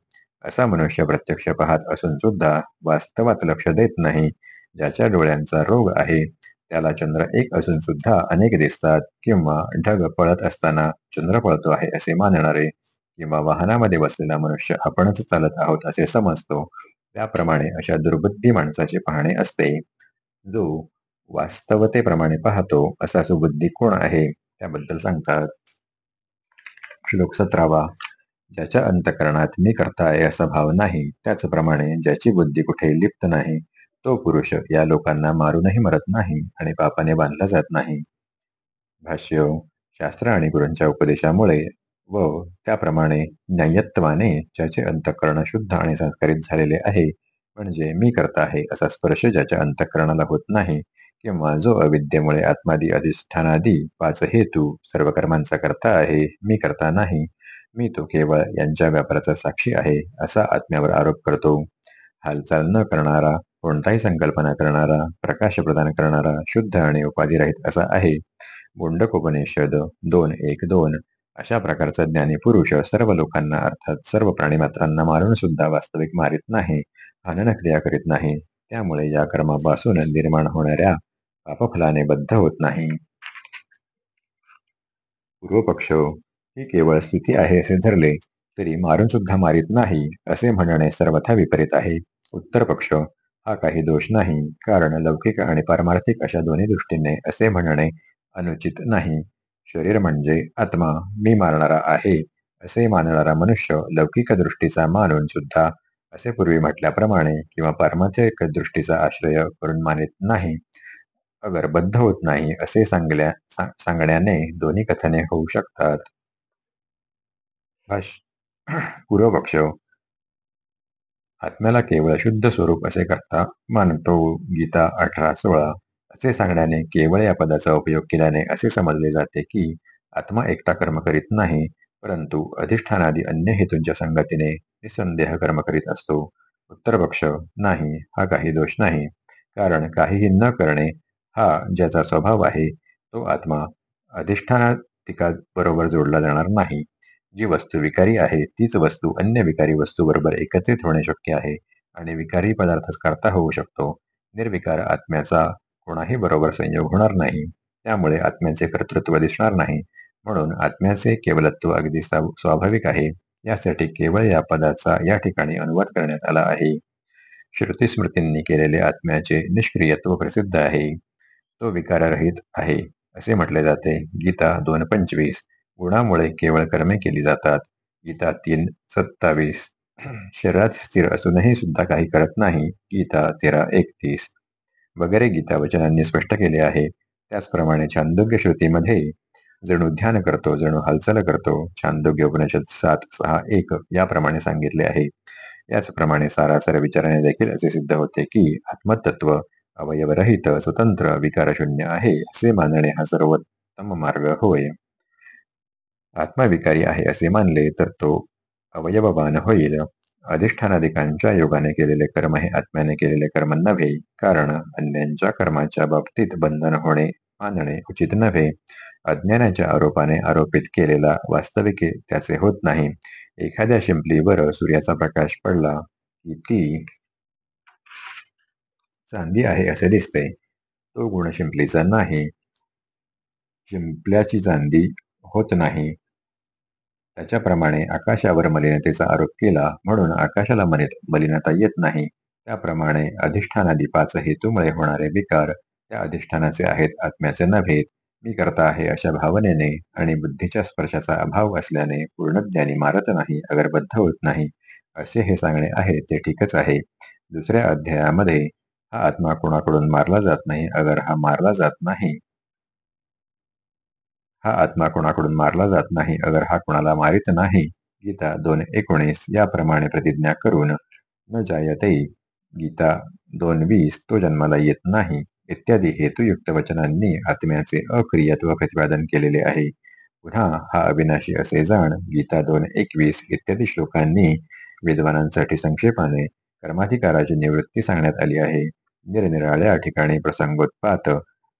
असा मनुष्य प्रत्यक्ष पाहत असून सुद्धा वास्तवात लक्ष देत नाही ज्याच्या डोळ्यांचा रोग आहे त्याला चंद्र एक असून सुद्धा अनेक दिसतात किंवा ढग पळत असताना चंद्र पळतो आहे असे मानणारे किंवा वाहनामध्ये बसलेला मनुष्य आपणच चालत आहोत असे समजतो. त्याप्रमाणे अशा दुर्बुद्धी माणसाचे पाहणे असते. जो वास्तवतेप्रमाणे पाहतो असा सुबुद्धी कोण आहे? त्याबद्दल सांगतात. श्लोक सतरावा. ज्याच्या अंतकरणात मी करता आहे असा भाव नाही त्याचप्रमाणे ज्याची बुद्धी कुठे लिप्त नाही तो पुरुष या लोकांना मारूनही मरत नाही आणि पापाने बांधला जात नाही. भाष्य शास्त्र आणि गुरूंच्या उपदेशामुळे व त्याप्रमाणे न्यायत्वाने ज्याचे अंतकरण शुद्ध आणि संस्कारित झालेले आहे म्हणजे मी करता आहे असा स्पर्श ज्याच्या अंतकरणाला होत नाही किंवा जो अविद्येमुळे आत्मादी अधिष्ठानादी पाच हेतू सर्व कर्मांचा करता आहे मी करता नाही. मी तो केवळ यांच्या व्यापाराचा साक्षी आहे असा आत्म्यावर आरोप करतो. हालचाल न करणारा कोणताही संकल्पना करणारा प्रकाश प्रदान करणारा शुद्ध आणि उपाधिरहित असा आहे. मुंडकोपनिषद दोन एक दोन. अशा प्रकारचा ज्ञानी पुरुष सर्व लोकांना अर्थात सर्व प्राणीमात्रांना मारून सुद्धा वास्तविक मारित नाही हनन क्रिया करीत नाही. त्यामुळे या कर्मापासून निर्माण होणाऱ्या पापफलाने बद्ध होत नाही. पूर्वपक्ष ही केवळ स्थिती आहे असे धरले तरी मारून सुद्धा मारित नाही असे म्हणणे सर्वथा विपरीत आहे. उत्तर पक्ष हा काही दोष नाही. कारण लौकिक आणि पारमार्थिक अशा दोन्ही दृष्टीने असे म्हणणे अनुचित नाही. शरीर म्हणजे आत्मा. मी मारणारा आहे. असे मानणारा मनुष्य लौकिक दृष्टीचा मानून सुद्धा असे पूर्वी म्हटल्याप्रमाणे किंवा पारमार्थिक दृष्टीचा आश्रय करून मानित नाही. अगर बद्ध होत नाही असे सांगल्या सांगण्याने दोन्ही कथने होऊ शकतात. [clears throat] पूर्वपक्ष. आत्म्याला केवळ शुद्ध स्वरूप असे करता मानतो. गीता अठरा सोळा. असे सांगण्याने केवळ या पदाचा उपयोग केल्याने असे समजले जाते की आत्मा एकटा कर्म करीत नाही परंतु अधिष्ठानादी अन्य हेतूंच्या संगतीने निसंदेह कर्म करीत असतो. उत्तर पक्ष नाही हा काही दोष नाही. कारण काहीही न करणे हा ज्याचा स्वभाव आहे तो आत्मा अधिष्ठानातिका बरोबर जोडला जाणार नाही. जी वस्तू विकारी आहे तीच वस्तू अन्य विकारी वस्तू बरोबर एकत्रित होणे शक्य आहे आणि विकारी पदार्थच करता होऊ शकतो. निर्विकार आत्म्याचा कोणाही बरोबर संयोग होणार नाही. त्यामुळे आत्म्याचे कर्तृत्व दिसणार नाही. म्हणून आत्म्याचे केवलत्व अगदी स्वाभाविक आहे. यासाठी केवळ या पदाचा या ठिकाणी अनुवाद करण्यात आला आहे. श्रुतीस्मृतींनी केलेले आत्म्याचे निष्क्रियत्व प्रसिद्ध आहे. तो विकाररहित आहे असे म्हटले जाते. गीता दोन पंचवीस. गुणामुळे केवळ कर्मे केली जातात. गीता तीन सत्तावीस. [clears throat] शरीरात स्थिर असूनही सुद्धा काही करत नाही. गीता तेरा एकतीस. वगैरे गीता वचनांनी स्पष्ट केले आहे. त्याचप्रमाणे छांदोग्य श्रुतीमध्ये जणू ध्यान करतो जणू हालचाल करतो छांदोग्य उपनिषद सात सहा एक याप्रमाणे सांगितले आहे. याचप्रमाणे सारासार विचाराने देखील असे सिद्ध होते की आत्मतत्व अवयवरहित स्वतंत्र विकारशून्य आहे असे मानणे हा सर्वोत्तम मार्ग होय. आत्मविकारी आहे असे मानले तर तो अवयववान होईल. अधिष्ठानाधिकांच्या योगाने केलेले कर्म हे आत्म्याने केलेले कर्म नव्हे कारण अन्यांच्या कर्माच्या बाबतीत बंधन होणे मानणे उचित नव्हे. अज्ञानाच्या आरोपाने आरोपित केलेला वास्तविक त्याचे होत नाही. एखाद्या शिंपलीवर सूर्याचा प्रकाश पडला की ती चांदी आहे असे दिसते. तो गुण शिंपलीचा नाही. शिंपल्याची चांदी होत नाही. त्याच्याप्रमाणे आकाशावर मलिनतेचा आरोप केला म्हणून आकाशाला मलिनता येत नाही. त्याप्रमाणे अधिष्ठानादी पाच हेतूमुळे होणारे विकार त्या अधिष्ठानाचे आहेत आत्म्याचे नव्हेत मी करता आहे अशा भावनेने आणि बुद्धीच्या स्पर्शाचा अभाव असल्याने पूर्णज्ञानी मारत नाही अगरबद्ध होत नाही. असे हे सांगणे आहे ते ठीकच आहे. दुसऱ्या अध्यायामध्ये हा आत्मा कोणाकडून मारला जात नाही अगर हा मारला जात नाही. हा आत्मा कोणाकडून मारला जात नाही अगर हा कोणाला मारित नाही गीता दोन एकोणीस याप्रमाणे प्रतिज्ञा करून न जायते. गीता दोन वीस तो जन्माला येत नाही इत्यादी हेतुयुक्त वचनांनी आत्म्याचे अक्रियत्व प्रतिपादन केलेले आहे. पुन्हा हा अविनाशी असे जाण गीता दोन एकवीस इत्यादी श्लोकांनी विद्वानांसाठी संक्षेपाने कर्माधिकाराची निवृत्ती सांगण्यात आली आहे. निरनिराळ्या ठिकाणी प्रसंगोत्पात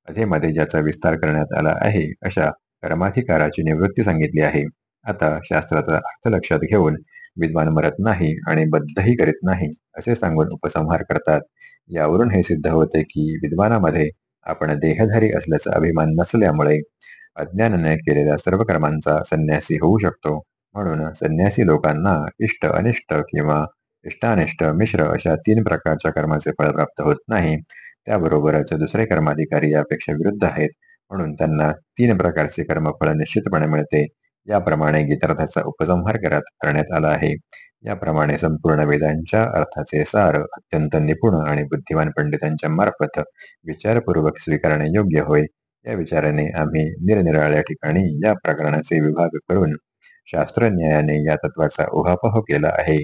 अधेमध्ये ज्याचा विस्तार करण्यात आला आहे अशा कर्माधिकाराची निवृत्ती सांगितली आहे. आता शास्त्राचा अर्थ लक्षात घेऊन विद्वान मरत नाही आणि बद्धही करीत नाही असे सांगून उपसंहार करतात. यावरून हे सिद्ध होते की विद्वानामध्ये आपण देहधारी असल्याचा अभिमान नसल्यामुळे अज्ञानाने केलेल्या सर्व कर्मांचा संन्यासी होऊ शकतो. म्हणून संन्यासी लोकांना इष्ट अनिष्ट किंवा इष्टानिष्ट मिश्र अशा तीन प्रकारच्या कर्माचे फळ प्राप्त होत नाही. त्याबरोबरच दुसरे कर्माधिकारी यापेक्षा विरुद्ध आहेत. म्हणून त्यांना तीन प्रकारचे कर्मफळ निश्चितपणे मिळते. याप्रमाणे गीतार्थाचा उपसंहार करत करण्यात आला आहे. याप्रमाणे संपूर्ण वेदांच्या अर्थाचे सार अत्यंत निपुण आणि बुद्धिमान पंडितांच्या मार्फत विचारपूर्वक स्वीकारणे योग्य होय. या विचाराने आम्ही निरनिराळ्या ठिकाणी या प्रकरणाचे विभाग करून शास्त्रन्यायाने या तत्वाचा उहापोह केला आहे.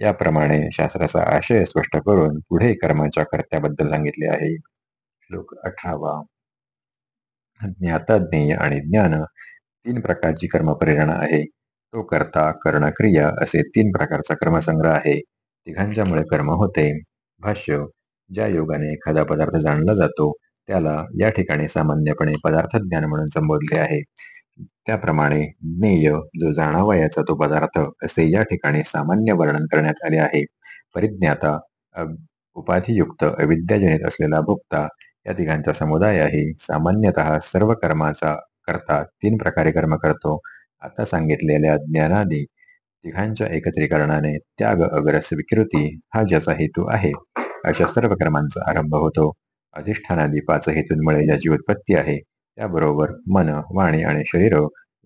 याप्रमाणे शास्त्राचा आशय स्पष्ट करून पुढे कर्माच्या कर्त्याबद्दल सांगितले आहे. श्लोक अठरावा. ज्ञाता ज्ञेय आणि ज्ञान तीन प्रकारची कर्मप्रेरणा आहे. तो करता कर्णक्रिया असे तीन प्रकारचा कर्मसंग्रह आहे. तिघांच्यामुळे कर्म होते. भाष्य ज्या योगाने एखादा पदार्थ जाणला जातो त्याला या ठिकाणी सामान्यपणे पदार्थ ज्ञान म्हणून संबोधले आहे. त्याप्रमाणे ज्ञेय जो जाणावा याचा तो पदार्थ असे या ठिकाणी सामान्य वर्णन करण्यात आले आहे. परिज्ञाता उपाधियुक्त अविद्याजनित असलेला भोक्ता या तिघांचा समुदाय आहे. सामान्यतः सर्व कर्माचा करता तीन प्रकारे कर्म करतो. आता सांगितलेल्या ज्ञानादी तिघांच्या एकत्रीकरणाने त्याग अग्रस विकृती हा ज्याचा हेतू आहे अशा सर्व कर्मांचा आरंभ होतो. अधिष्ठानादी पाच हेतूंमुळे ज्याची उत्पत्ती आहे त्याबरोबर मन वाणी आणि शरीर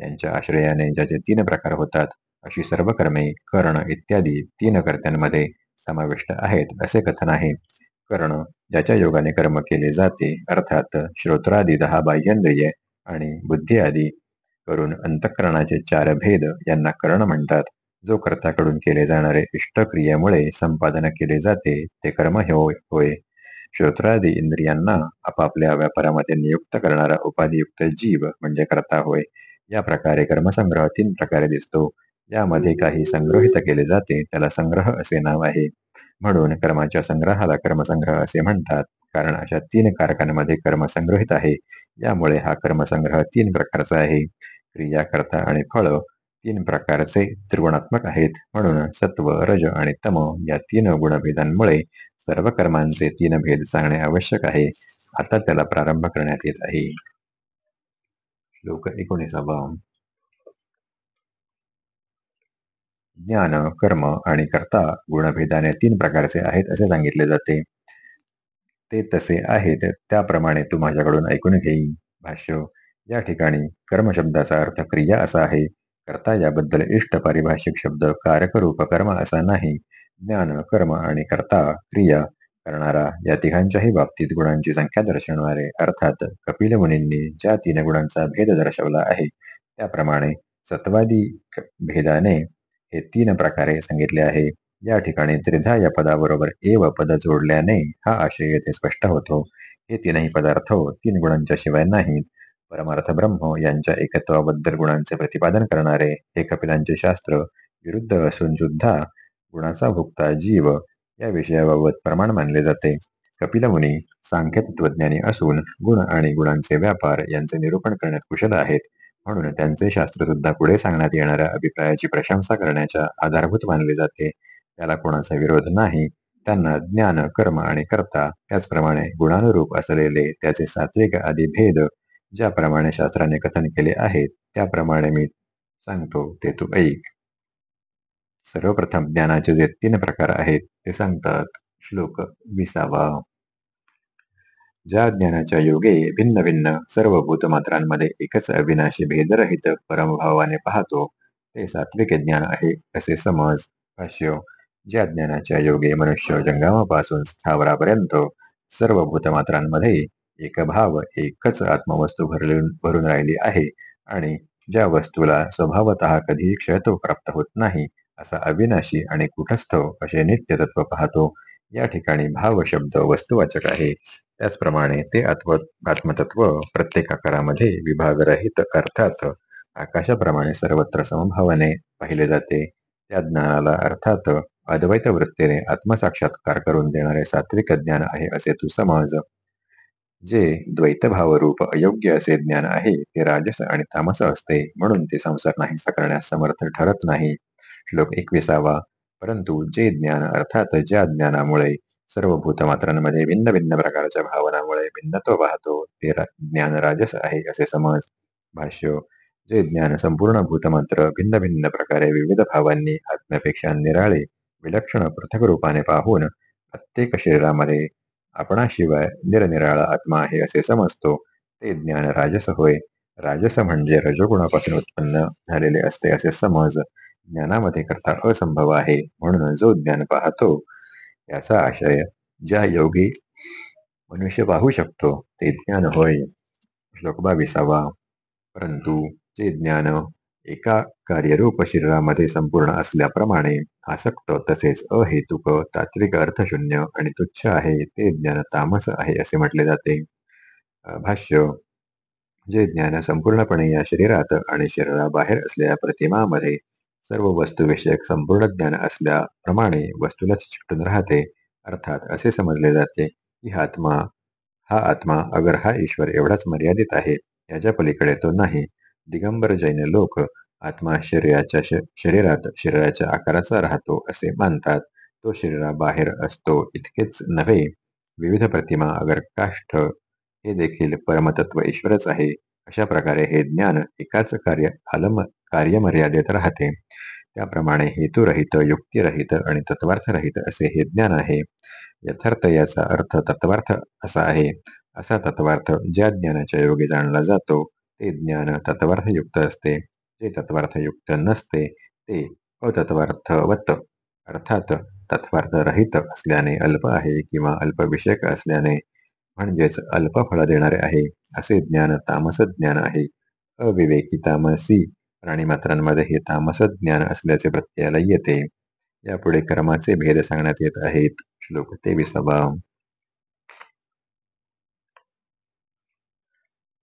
यांच्या आश्रयाने ज्याचे तीन प्रकार होतात अशी सर्व कर्मे कर्ण इत्यादी तीन कर्त्यांमध्ये समाविष्ट आहेत असे कथन आहे. कर्ण ज्याच्या योगाने कर्म केले जाते अर्थात श्रोत्रादी दहा बाह्येंद्रिये आणि बुद्धी आदी करून अंतकरणाचे चार भेद यांना कर्ण म्हणतात. जो कर्ताकडून केले जाणारे इष्टक्रियेमुळे संपादन केले जाते ते कर्म हे होय. श्रोत्रादी इंद्रियांना आपापल्या व्यापारामध्ये नियुक्त करणारा उपाधियुक्त जीव म्हणजे कर्ता होय. या प्रकारे कर्मसंग्रह तीन प्रकारे दिसतो. यामध्ये काही संग्रहित केले जाते त्याला संग्रह असे नाव आहे. म्हणून कर्माच्या संग्रहाला कर्मसंग्रह असे म्हणतात. कारण अशा तीन कारकांमध्ये कर्म संग्रहित आहे. यामुळे हा कर्मसंग्रह तीन प्रकारचा आहे. क्रियाकर्ता आणि फळ तीन प्रकारचे त्रिगुणात्मक आहेत. म्हणून सत्व रज आणि तम या तीन गुणभेदांमुळे सर्व कर्मांचे तीन भेद सांगणे आवश्यक आहे. आता त्याला प्रारंभ करण्यात येत आहे. श्लोक एकोणीसावा. ज्ञान कर्म आणि कर्ता गुणभेदाने तीन प्रकारचे आहेत असे सांगितले जाते. ते तसे आहेत त्याप्रमाणे तू माझ्याकडून ऐकून घेई. भाष्य या ठिकाणी कर्म शब्दाचा अर्थ क्रिया असा आहे. कर्ता याबद्दल इष्ट पारिभाषिक शब्द कारकरूप कर्म असा नाही. ज्ञान कर्म आणि कर्ता क्रिया करणारा या तिघांच्याही बाबतीत गुणांची संख्या दर्शवणारे अर्थात कपिल मुनींनी ज्या तीन गुणांचा भेद दर्शवला आहे त्याप्रमाणे सत्वादी भेदाने हे तीन प्रकारे सांगितले आहे. या ठिकाणी त्रिधा या पदाबरोबर एव पद जोडल्याने हा आशय येथे स्पष्ट होतो. हे तीनही पदार्थ हो, तीन गुणांच्या शिवाय नाहीत. परमार्थ ब्रह्म हो, यांच्या एकत्वाबद्दल गुणांचे प्रतिपादन करणारे हे कपिलांचे शास्त्र विरुद्ध असून सुद्धा गुणाचा भुक्ता जीव या विषयाबाबत प्रमाण मानले जाते. कपिल मुनी सांख्य तत्वज्ञानी असून गुण आणि गुणांचे व्यापार यांचे निरूपण करण्यात कुशल आहेत. म्हणून त्यांचे शास्त्र सुद्धा पुढे सांगण्यात येणाऱ्या अभिप्रायाची प्रशंसा करण्याच्या आधारभूत मानले जाते. त्याला कोणाचा विरोध नाही. त्यांना ज्ञान कर्म आणि कर्ता त्याचप्रमाणे गुणानुरूप असलेले त्याचे सात्विक आदी भेद ज्याप्रमाणे शास्त्राने कथन केले आहेत त्याप्रमाणे मी सांगतो ते तू ऐक. सर्वप्रथम ज्ञानाचे जे तीन प्रकार आहेत ते सांगतात. श्लोक विसावा. ज्या ज्ञानाच्या योगे भिन्न भिन्न सर्व भूतमात्रांमध्ये एकच अविनाशी भेदरहित परमभावाने पाहतो. ते सात्विक ज्ञान आहे असे समज भाष्य. ज्या ज्ञानाच्या योगे मनुष्य जंगमापासून स्थावरापर्यंत सर्व भूतमात्रांमध्ये एक भाव एकच आत्मवस्तू भरलून भरून राहिली आहे आणि ज्या वस्तूला स्वभावत कधीही क्षयत्व प्राप्त होत नाही असा अविनाशी आणि कुठस्थ असे नित्य तत्व पाहतो. या ठिकाणी भाव शब्द वस्तुवाचक आहे. त्याचप्रमाणे ते आत्मतत्व प्रत्येक आकारामध्ये विभागरहित अर्थात आकाशाप्रमाणे सर्वत्र समभावाने पाहिले जाते. त्या ज्ञानाला अर्थात अद्वैत वृत्तीने आत्मसाक्षात्कार करून देणारे सात्विक ज्ञान आहे असे तू समज. जे द्वैतभावरूप अयोग्य असे ज्ञान आहे ते राजस आणि तामस असते म्हणून ते संसार नाहीसा करण्यास समर्थ ठरत नाही. श्लोक एकविसावा. परंतु जे ज्ञान अर्थात ज्या ज्ञानामुळे सर्व भूतमात्रांमध्ये भिन्न भिन्न प्रकारच्या भावनामुळे भिन्नत्व पाहतो ते ज्ञान राजस आहे असे समज. भाष्य जे ज्ञान संपूर्ण भूतमात्र भिन्न भिन्न प्रकारे विविध भावांनी आत्म्यापेक्षा निराळे विलक्षण पृथक रूपाने पाहून प्रत्येक शरीरामध्ये आपणाशिवाय निरनिराळा आत्मा आहे असे समजतो ते ज्ञान राजस होय. राजस म्हणजे रजोगुणापासून उत्पन्न झालेले असते असे समज. ज्ञानामध्ये करता असंभव आहे. म्हणून जो ज्ञान पाहतो याचा आशय ज्या योगी मनुष्य पाहू शकतो ते ज्ञान होय. श्लोक बावीसावा. परंतु जे ज्ञान एका कार्यरूप शरीरामध्ये संपूर्ण असल्याप्रमाणे आसक्त तसेच अहेतुक तात्विक अर्थशून्य आणि तुच्छ आहे ते ज्ञान तामस आहे असे म्हटले जाते. भाष्य जे ज्ञान संपूर्णपणे या शरीरात आणि शरीराबाहेर असलेल्या प्रतिमामध्ये सर्व वस्तुविषयक संपूर्ण ज्ञान असल्याप्रमाणे वस्तूलाच चिकटून राहते अर्थात असे समजले जाते की आत्मा हा आत्मा अगर हा ईश्वर एवढाच मर्यादित आहे याच्या पलीकडे तो नाही. दिगंबर जैन लोक आत्मा शरीराच्या शरीरात शरीराच्या आकाराचा राहतो असे मानतात. तो शरीराबाहेर असतो इतकेच नव्हे. विविध प्रतिमा अगर काष्ठ हे देखील परमतत्व ईश्वरच आहे. अशा प्रकारे हे ज्ञान एकाच कार्य आलम कार्यमर्यादेत राहते. त्याप्रमाणे हेतुरहित युक्तिरहित आणि तत्वार्थरहित असे हे ज्ञान आहे. यथार्थ याचा अर्थ तत्वार्थ असा आहे. असा तत्वार्थ ज्या ज्ञानाच्या योगे जाणला जातो ते ज्ञान तत्वार्थयुक्त असते. जे तत्वार्थयुक्त नसते ते अतत्वार्थवत. अर्थात तत्वार्थरहित असल्याने अल्प आहे किंवा अल्पविषयक असल्याने म्हणजेच अल्प फळ देणारे आहे. असे ज्ञान तामस ज्ञान आहे. अविवेकी तामसी प्राणीमात्रांमध्ये हे तामस ज्ञान असल्याचे प्रत्ययाला येते. यापुढे कर्माचे भेद सांगण्यात येत आहेत. श्लोक तेविसावा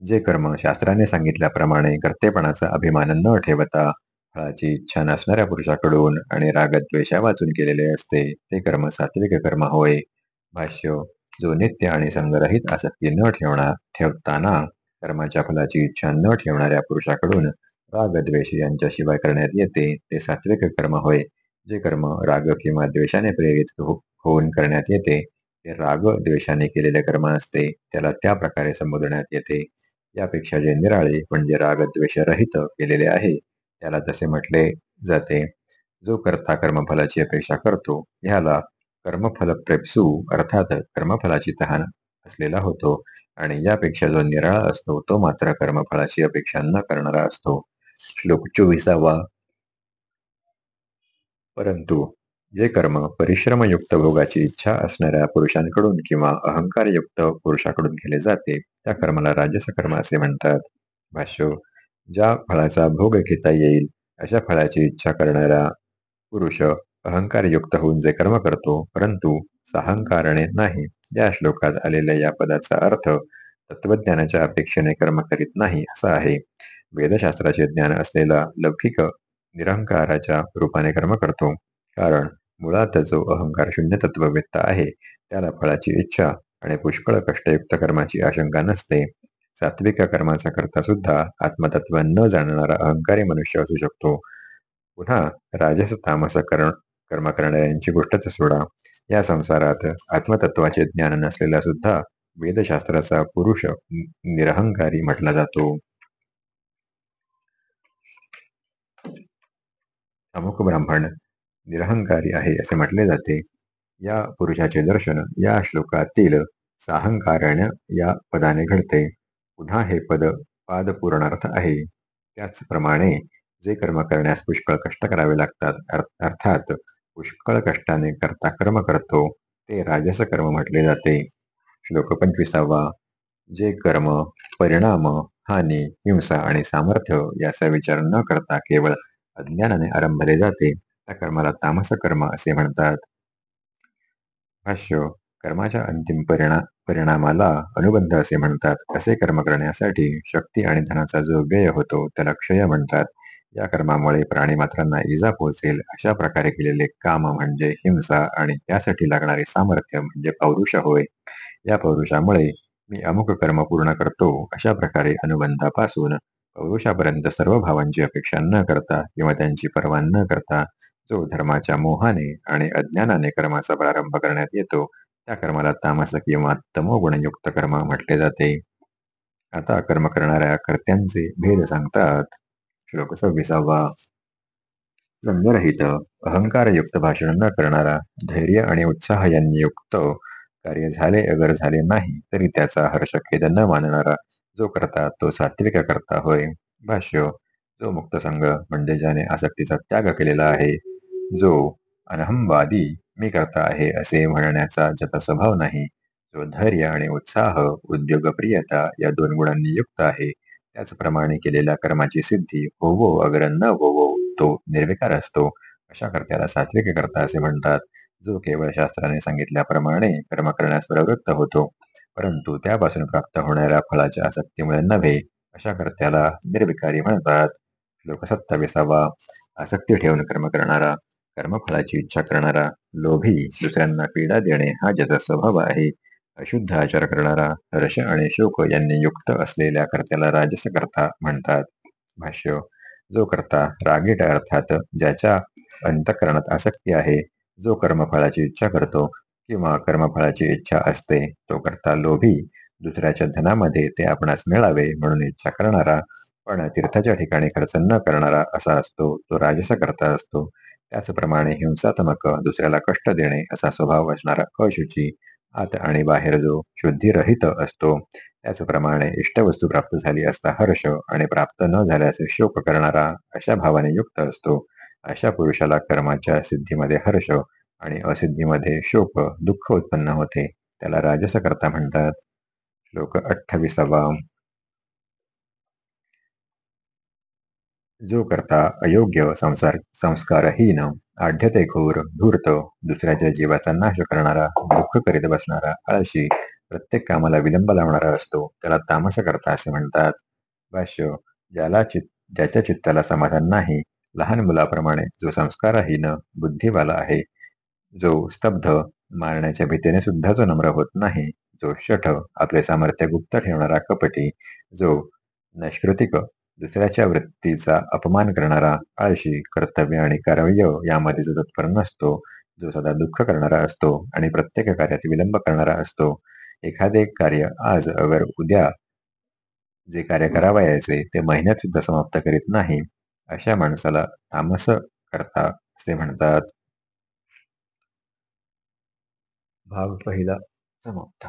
जे कर्म शास्त्राने सांगितल्याप्रमाणे कर्तेपणाचा अभिमान न ठेवता फळाची इच्छा नसणाऱ्या पुरुषाकडून आणि रागद्वेषा वाचून केलेले असते ते कर्म सात्विक कर्म होय. भाष्य जो नित्य आणि संग्रहित आसक्ती न ठेवणार ठेवताना कर्माच्या फलाची इच्छा न ठेवणाऱ्या पुरुषाकडून राग द्वेष यांच्याशिवाय करण्यात येते ते सात्विक कर्म होय. जे कर्म राग किंवा द्वेषाने प्रेरित हो-, होऊन करण्यात येते ते राग द्वेषाने केलेले कर्म असते त्याला त्या प्रकारे संबोधण्यात येते. यापेक्षा जे निराळे म्हणजे राग द्वेषरहित केलेले आहे त्याला तसे म्हटले जाते जो करता कर्मफलाची अपेक्षा करतो ह्याला कर्मफल कर्मफलप्रेप्सू अर्थात कर्मफलाची तहान असलेला होतो. आणि यापेक्षा जो निराळा असतो तो मात्र कर्मफळाची अपेक्षा न करणारा असतो. श्लोक चोवीसावा परंतु जे कर्म परिश्रमयुक्त भोगाची इच्छा असणाऱ्या पुरुषांकडून किंवा अहंकारयुक्त पुरुषाकडून केले जाते त्या कर्माला राजस कर्म असे म्हणतात. भाष्य ज्या फळाचा भोग घेता येईल अशा फळाची इच्छा करणारा पुरुष अहंकारयुक्त होऊन जे कर्म करतो परंतु साहंकारणे नाही. या श्लोकात आलेल्या या पदाचा अर्थ तत्वज्ञानाच्या अपेक्षेने कर्म करीत नाही असा आहे. वेदशास्त्राचे ज्ञान असलेला लौकिक निरहंकाराच्या रूपाने कर्म करतो. कारण मुळात जो अहंकार शून्य तत्ववेत्ता आहे त्याला फळाची इच्छा आणि पुष्कळ कष्टयुक्त कर्माची आशंका नसते. सात्विक कर्माचा करता सुद्धा आत्मतत्व न जाणणारा अहंकारी मनुष्य असू शकतो. पुन्हा राजस तामस कर्म करणाऱ्यांची गोष्टच सोडा. या संसारात आत्मतत्वाचे ज्ञान नसलेला सुद्धा वेदशास्त्राचा पुरुष निरहंकारी म्हटला जातो. अमुक ब्राह्मण निरहंकारी आहे असे म्हटले जाते. या पुरुषाचे दर्शन या श्लोकातील साहंकारण या पदाने घडते. पुन्हा हे पद पाद पूर्णार्थ आहे. त्याचप्रमाणे जे कर्म करण्यास पुष्कळ कष्ट करावे लागतात अर्थात पुष्कळ कष्टाने करता कर्म करतो ते राजस कर्म म्हटले जाते. श्लोक पंचवीसावा जे कर्म परिणाम हानी हिंसा आणि सामर्थ्य याचा विचार न करता केवळ अज्ञानाने आरंभले जाते त्या कर्माला तामस कर्म असे म्हणतात. भाष्य कर्माच्या अंतिम परिणा परिणामाला अनुबंध असे म्हणतात. असे कर्म करण्यासाठी शक्ती आणि धनाचा जो व्यय होतो त्याला क्षय म्हणतात. या कर्मामुळे प्राणी मात्रांना इजा पोहोचेल. अशा प्रकारे केलेले काम म्हणजे हिंसा आणि त्यासाठी लागणारे सामर्थ्य म्हणजे पौरुष होय. या पौरुषामुळे मी अमुक कर्म पूर्ण करतो अशा प्रकारे अनुबंधापासून पौरुषापर्यंत सर्व भावांची अपेक्षा न करता किंवा त्यांची पर्वा न करता जो धर्माच्या मोहाने आणि अज्ञानाने कर्माचा प्रारंभ करण्यात येतो त्या कर्माला तामस किंवा तमोगुणयुक्त कर्म म्हटले जाते. आता कर्म करणाऱ्या कर्त्यांचे भेद सांगतात श्लोक सव्वीसावा संगरहित अहंकारयुक्त भाषण न करणारा धैर्य आणि उत्साह यांनी युक्त कार्य झाले अगर झाले नाही तरी त्याचा हर्ष खेद न मानणारा जो करता तो सात्विक करता होय. भाष्य जो मुक्त संघ म्हणजे ज्याने आसक्तीचा त्याग केलेला आहे जो अनहमवादी मी करता आहे असे म्हणण्याचा ज्याचा स्वभाव नाही जो धैर्य आणि उत्साह उद्योगप्रियता या दोन गुणांनी युक्त आहे त्याचप्रमाणे केलेल्या कर्माची सिद्धी होवो अगर न होवो तो निर्विकार असतो. अशा कर्त्याला सात्विक करता असे म्हणतात. जो केवळ शास्त्राने सांगितल्याप्रमाणे कर्म करण्यास प्रवृत्त होतो परंतु त्यापासून प्राप्त होणाऱ्या फळाच्या आसक्तीमुळे नव्हे अशा कर्त्याला निर्विकारी म्हणतात. लोकसत्ता सत्ताविसावा आसक्ती ठेवून कर्म करणारा कर्मफळाची इच्छा करणारा लोभी दुसऱ्यांना पीडा देणे हा ज्याचा स्वभाव आहे. अशुद्ध आचार करणारा रश आणि शोक यांनी युक्त असलेल्या कर्त्याला राजस करता म्हणतात. भाष्य जो करता रागीट अर्थात ज्याच्या अंतकरणात आसक्ती आहे जो कर्मफळाची इच्छा करतो किंवा कर्मफळाची इच्छा असते तो करता लोभी दुसऱ्याच्या धनामध्ये ते आपणास मिळावे म्हणून इच्छा करणारा पण तीर्थाच्या ठिकाणी खर्च न करणारा असा असतो तो राजस करता असतो. त्याचप्रमाणे हिंसात्मक दुसऱ्याला कष्ट देणे असा स्वभाव असणारा अशुची आत आणि बाहेर जो शुद्धीरहित असतो त्याचप्रमाणे इष्टवस्तू प्राप्त झाली असता हर्ष आणि प्राप्त न झाल्यास शोक करणारा अशा भावाने युक्त असतो. अशा पुरुषाला कर्माच्या सिद्धीमध्ये हर्ष आणि असिद्धीमध्ये शोक दुःख उत्पन्न होते. त्याला राजस करता म्हणतात. श्लोक अठ्ठावीसावा. जो करता अयोग्य संसार संस्कारहीन आढ्यतेखोर धूर्त दुसऱ्याच्या जीवाचा नाश करणारा दुःख करीत बसणारा आळशी प्रत्येक कामाला विलंब लावणारा असतो. त्याला तामस करता असे म्हणतात. भाष्य ज्याला चित ज्याच्या चित्ताला समाधान नाही लहान मुलाप्रमाणे जो संस्कारहीन बुद्धिवाला आहे जो स्तब्ध मारण्याच्या भीतीने सुद्धा जो नम्र होत नाही जो शठ आपले सामर्थ्य गुप्त ठेवणारा कपटी जो नैष्कृतिक दुसऱ्याच्या वृत्तीचा अपमान करणारा आळशी कर्तव्य आणि कारव्य यामध्ये जो तत्पर नसतो जो सदा दुःख करणारा असतो आणि प्रत्येक कार्यात विलंब करणारा असतो. एखादे कार्य आज अगर उद्या जे कार्य करावयाचे ते महिन्यात सुद्धा समाप्त करीत नाही अशा माणसाला तामस करता असे म्हणतात. भाग पहिला समाप्त.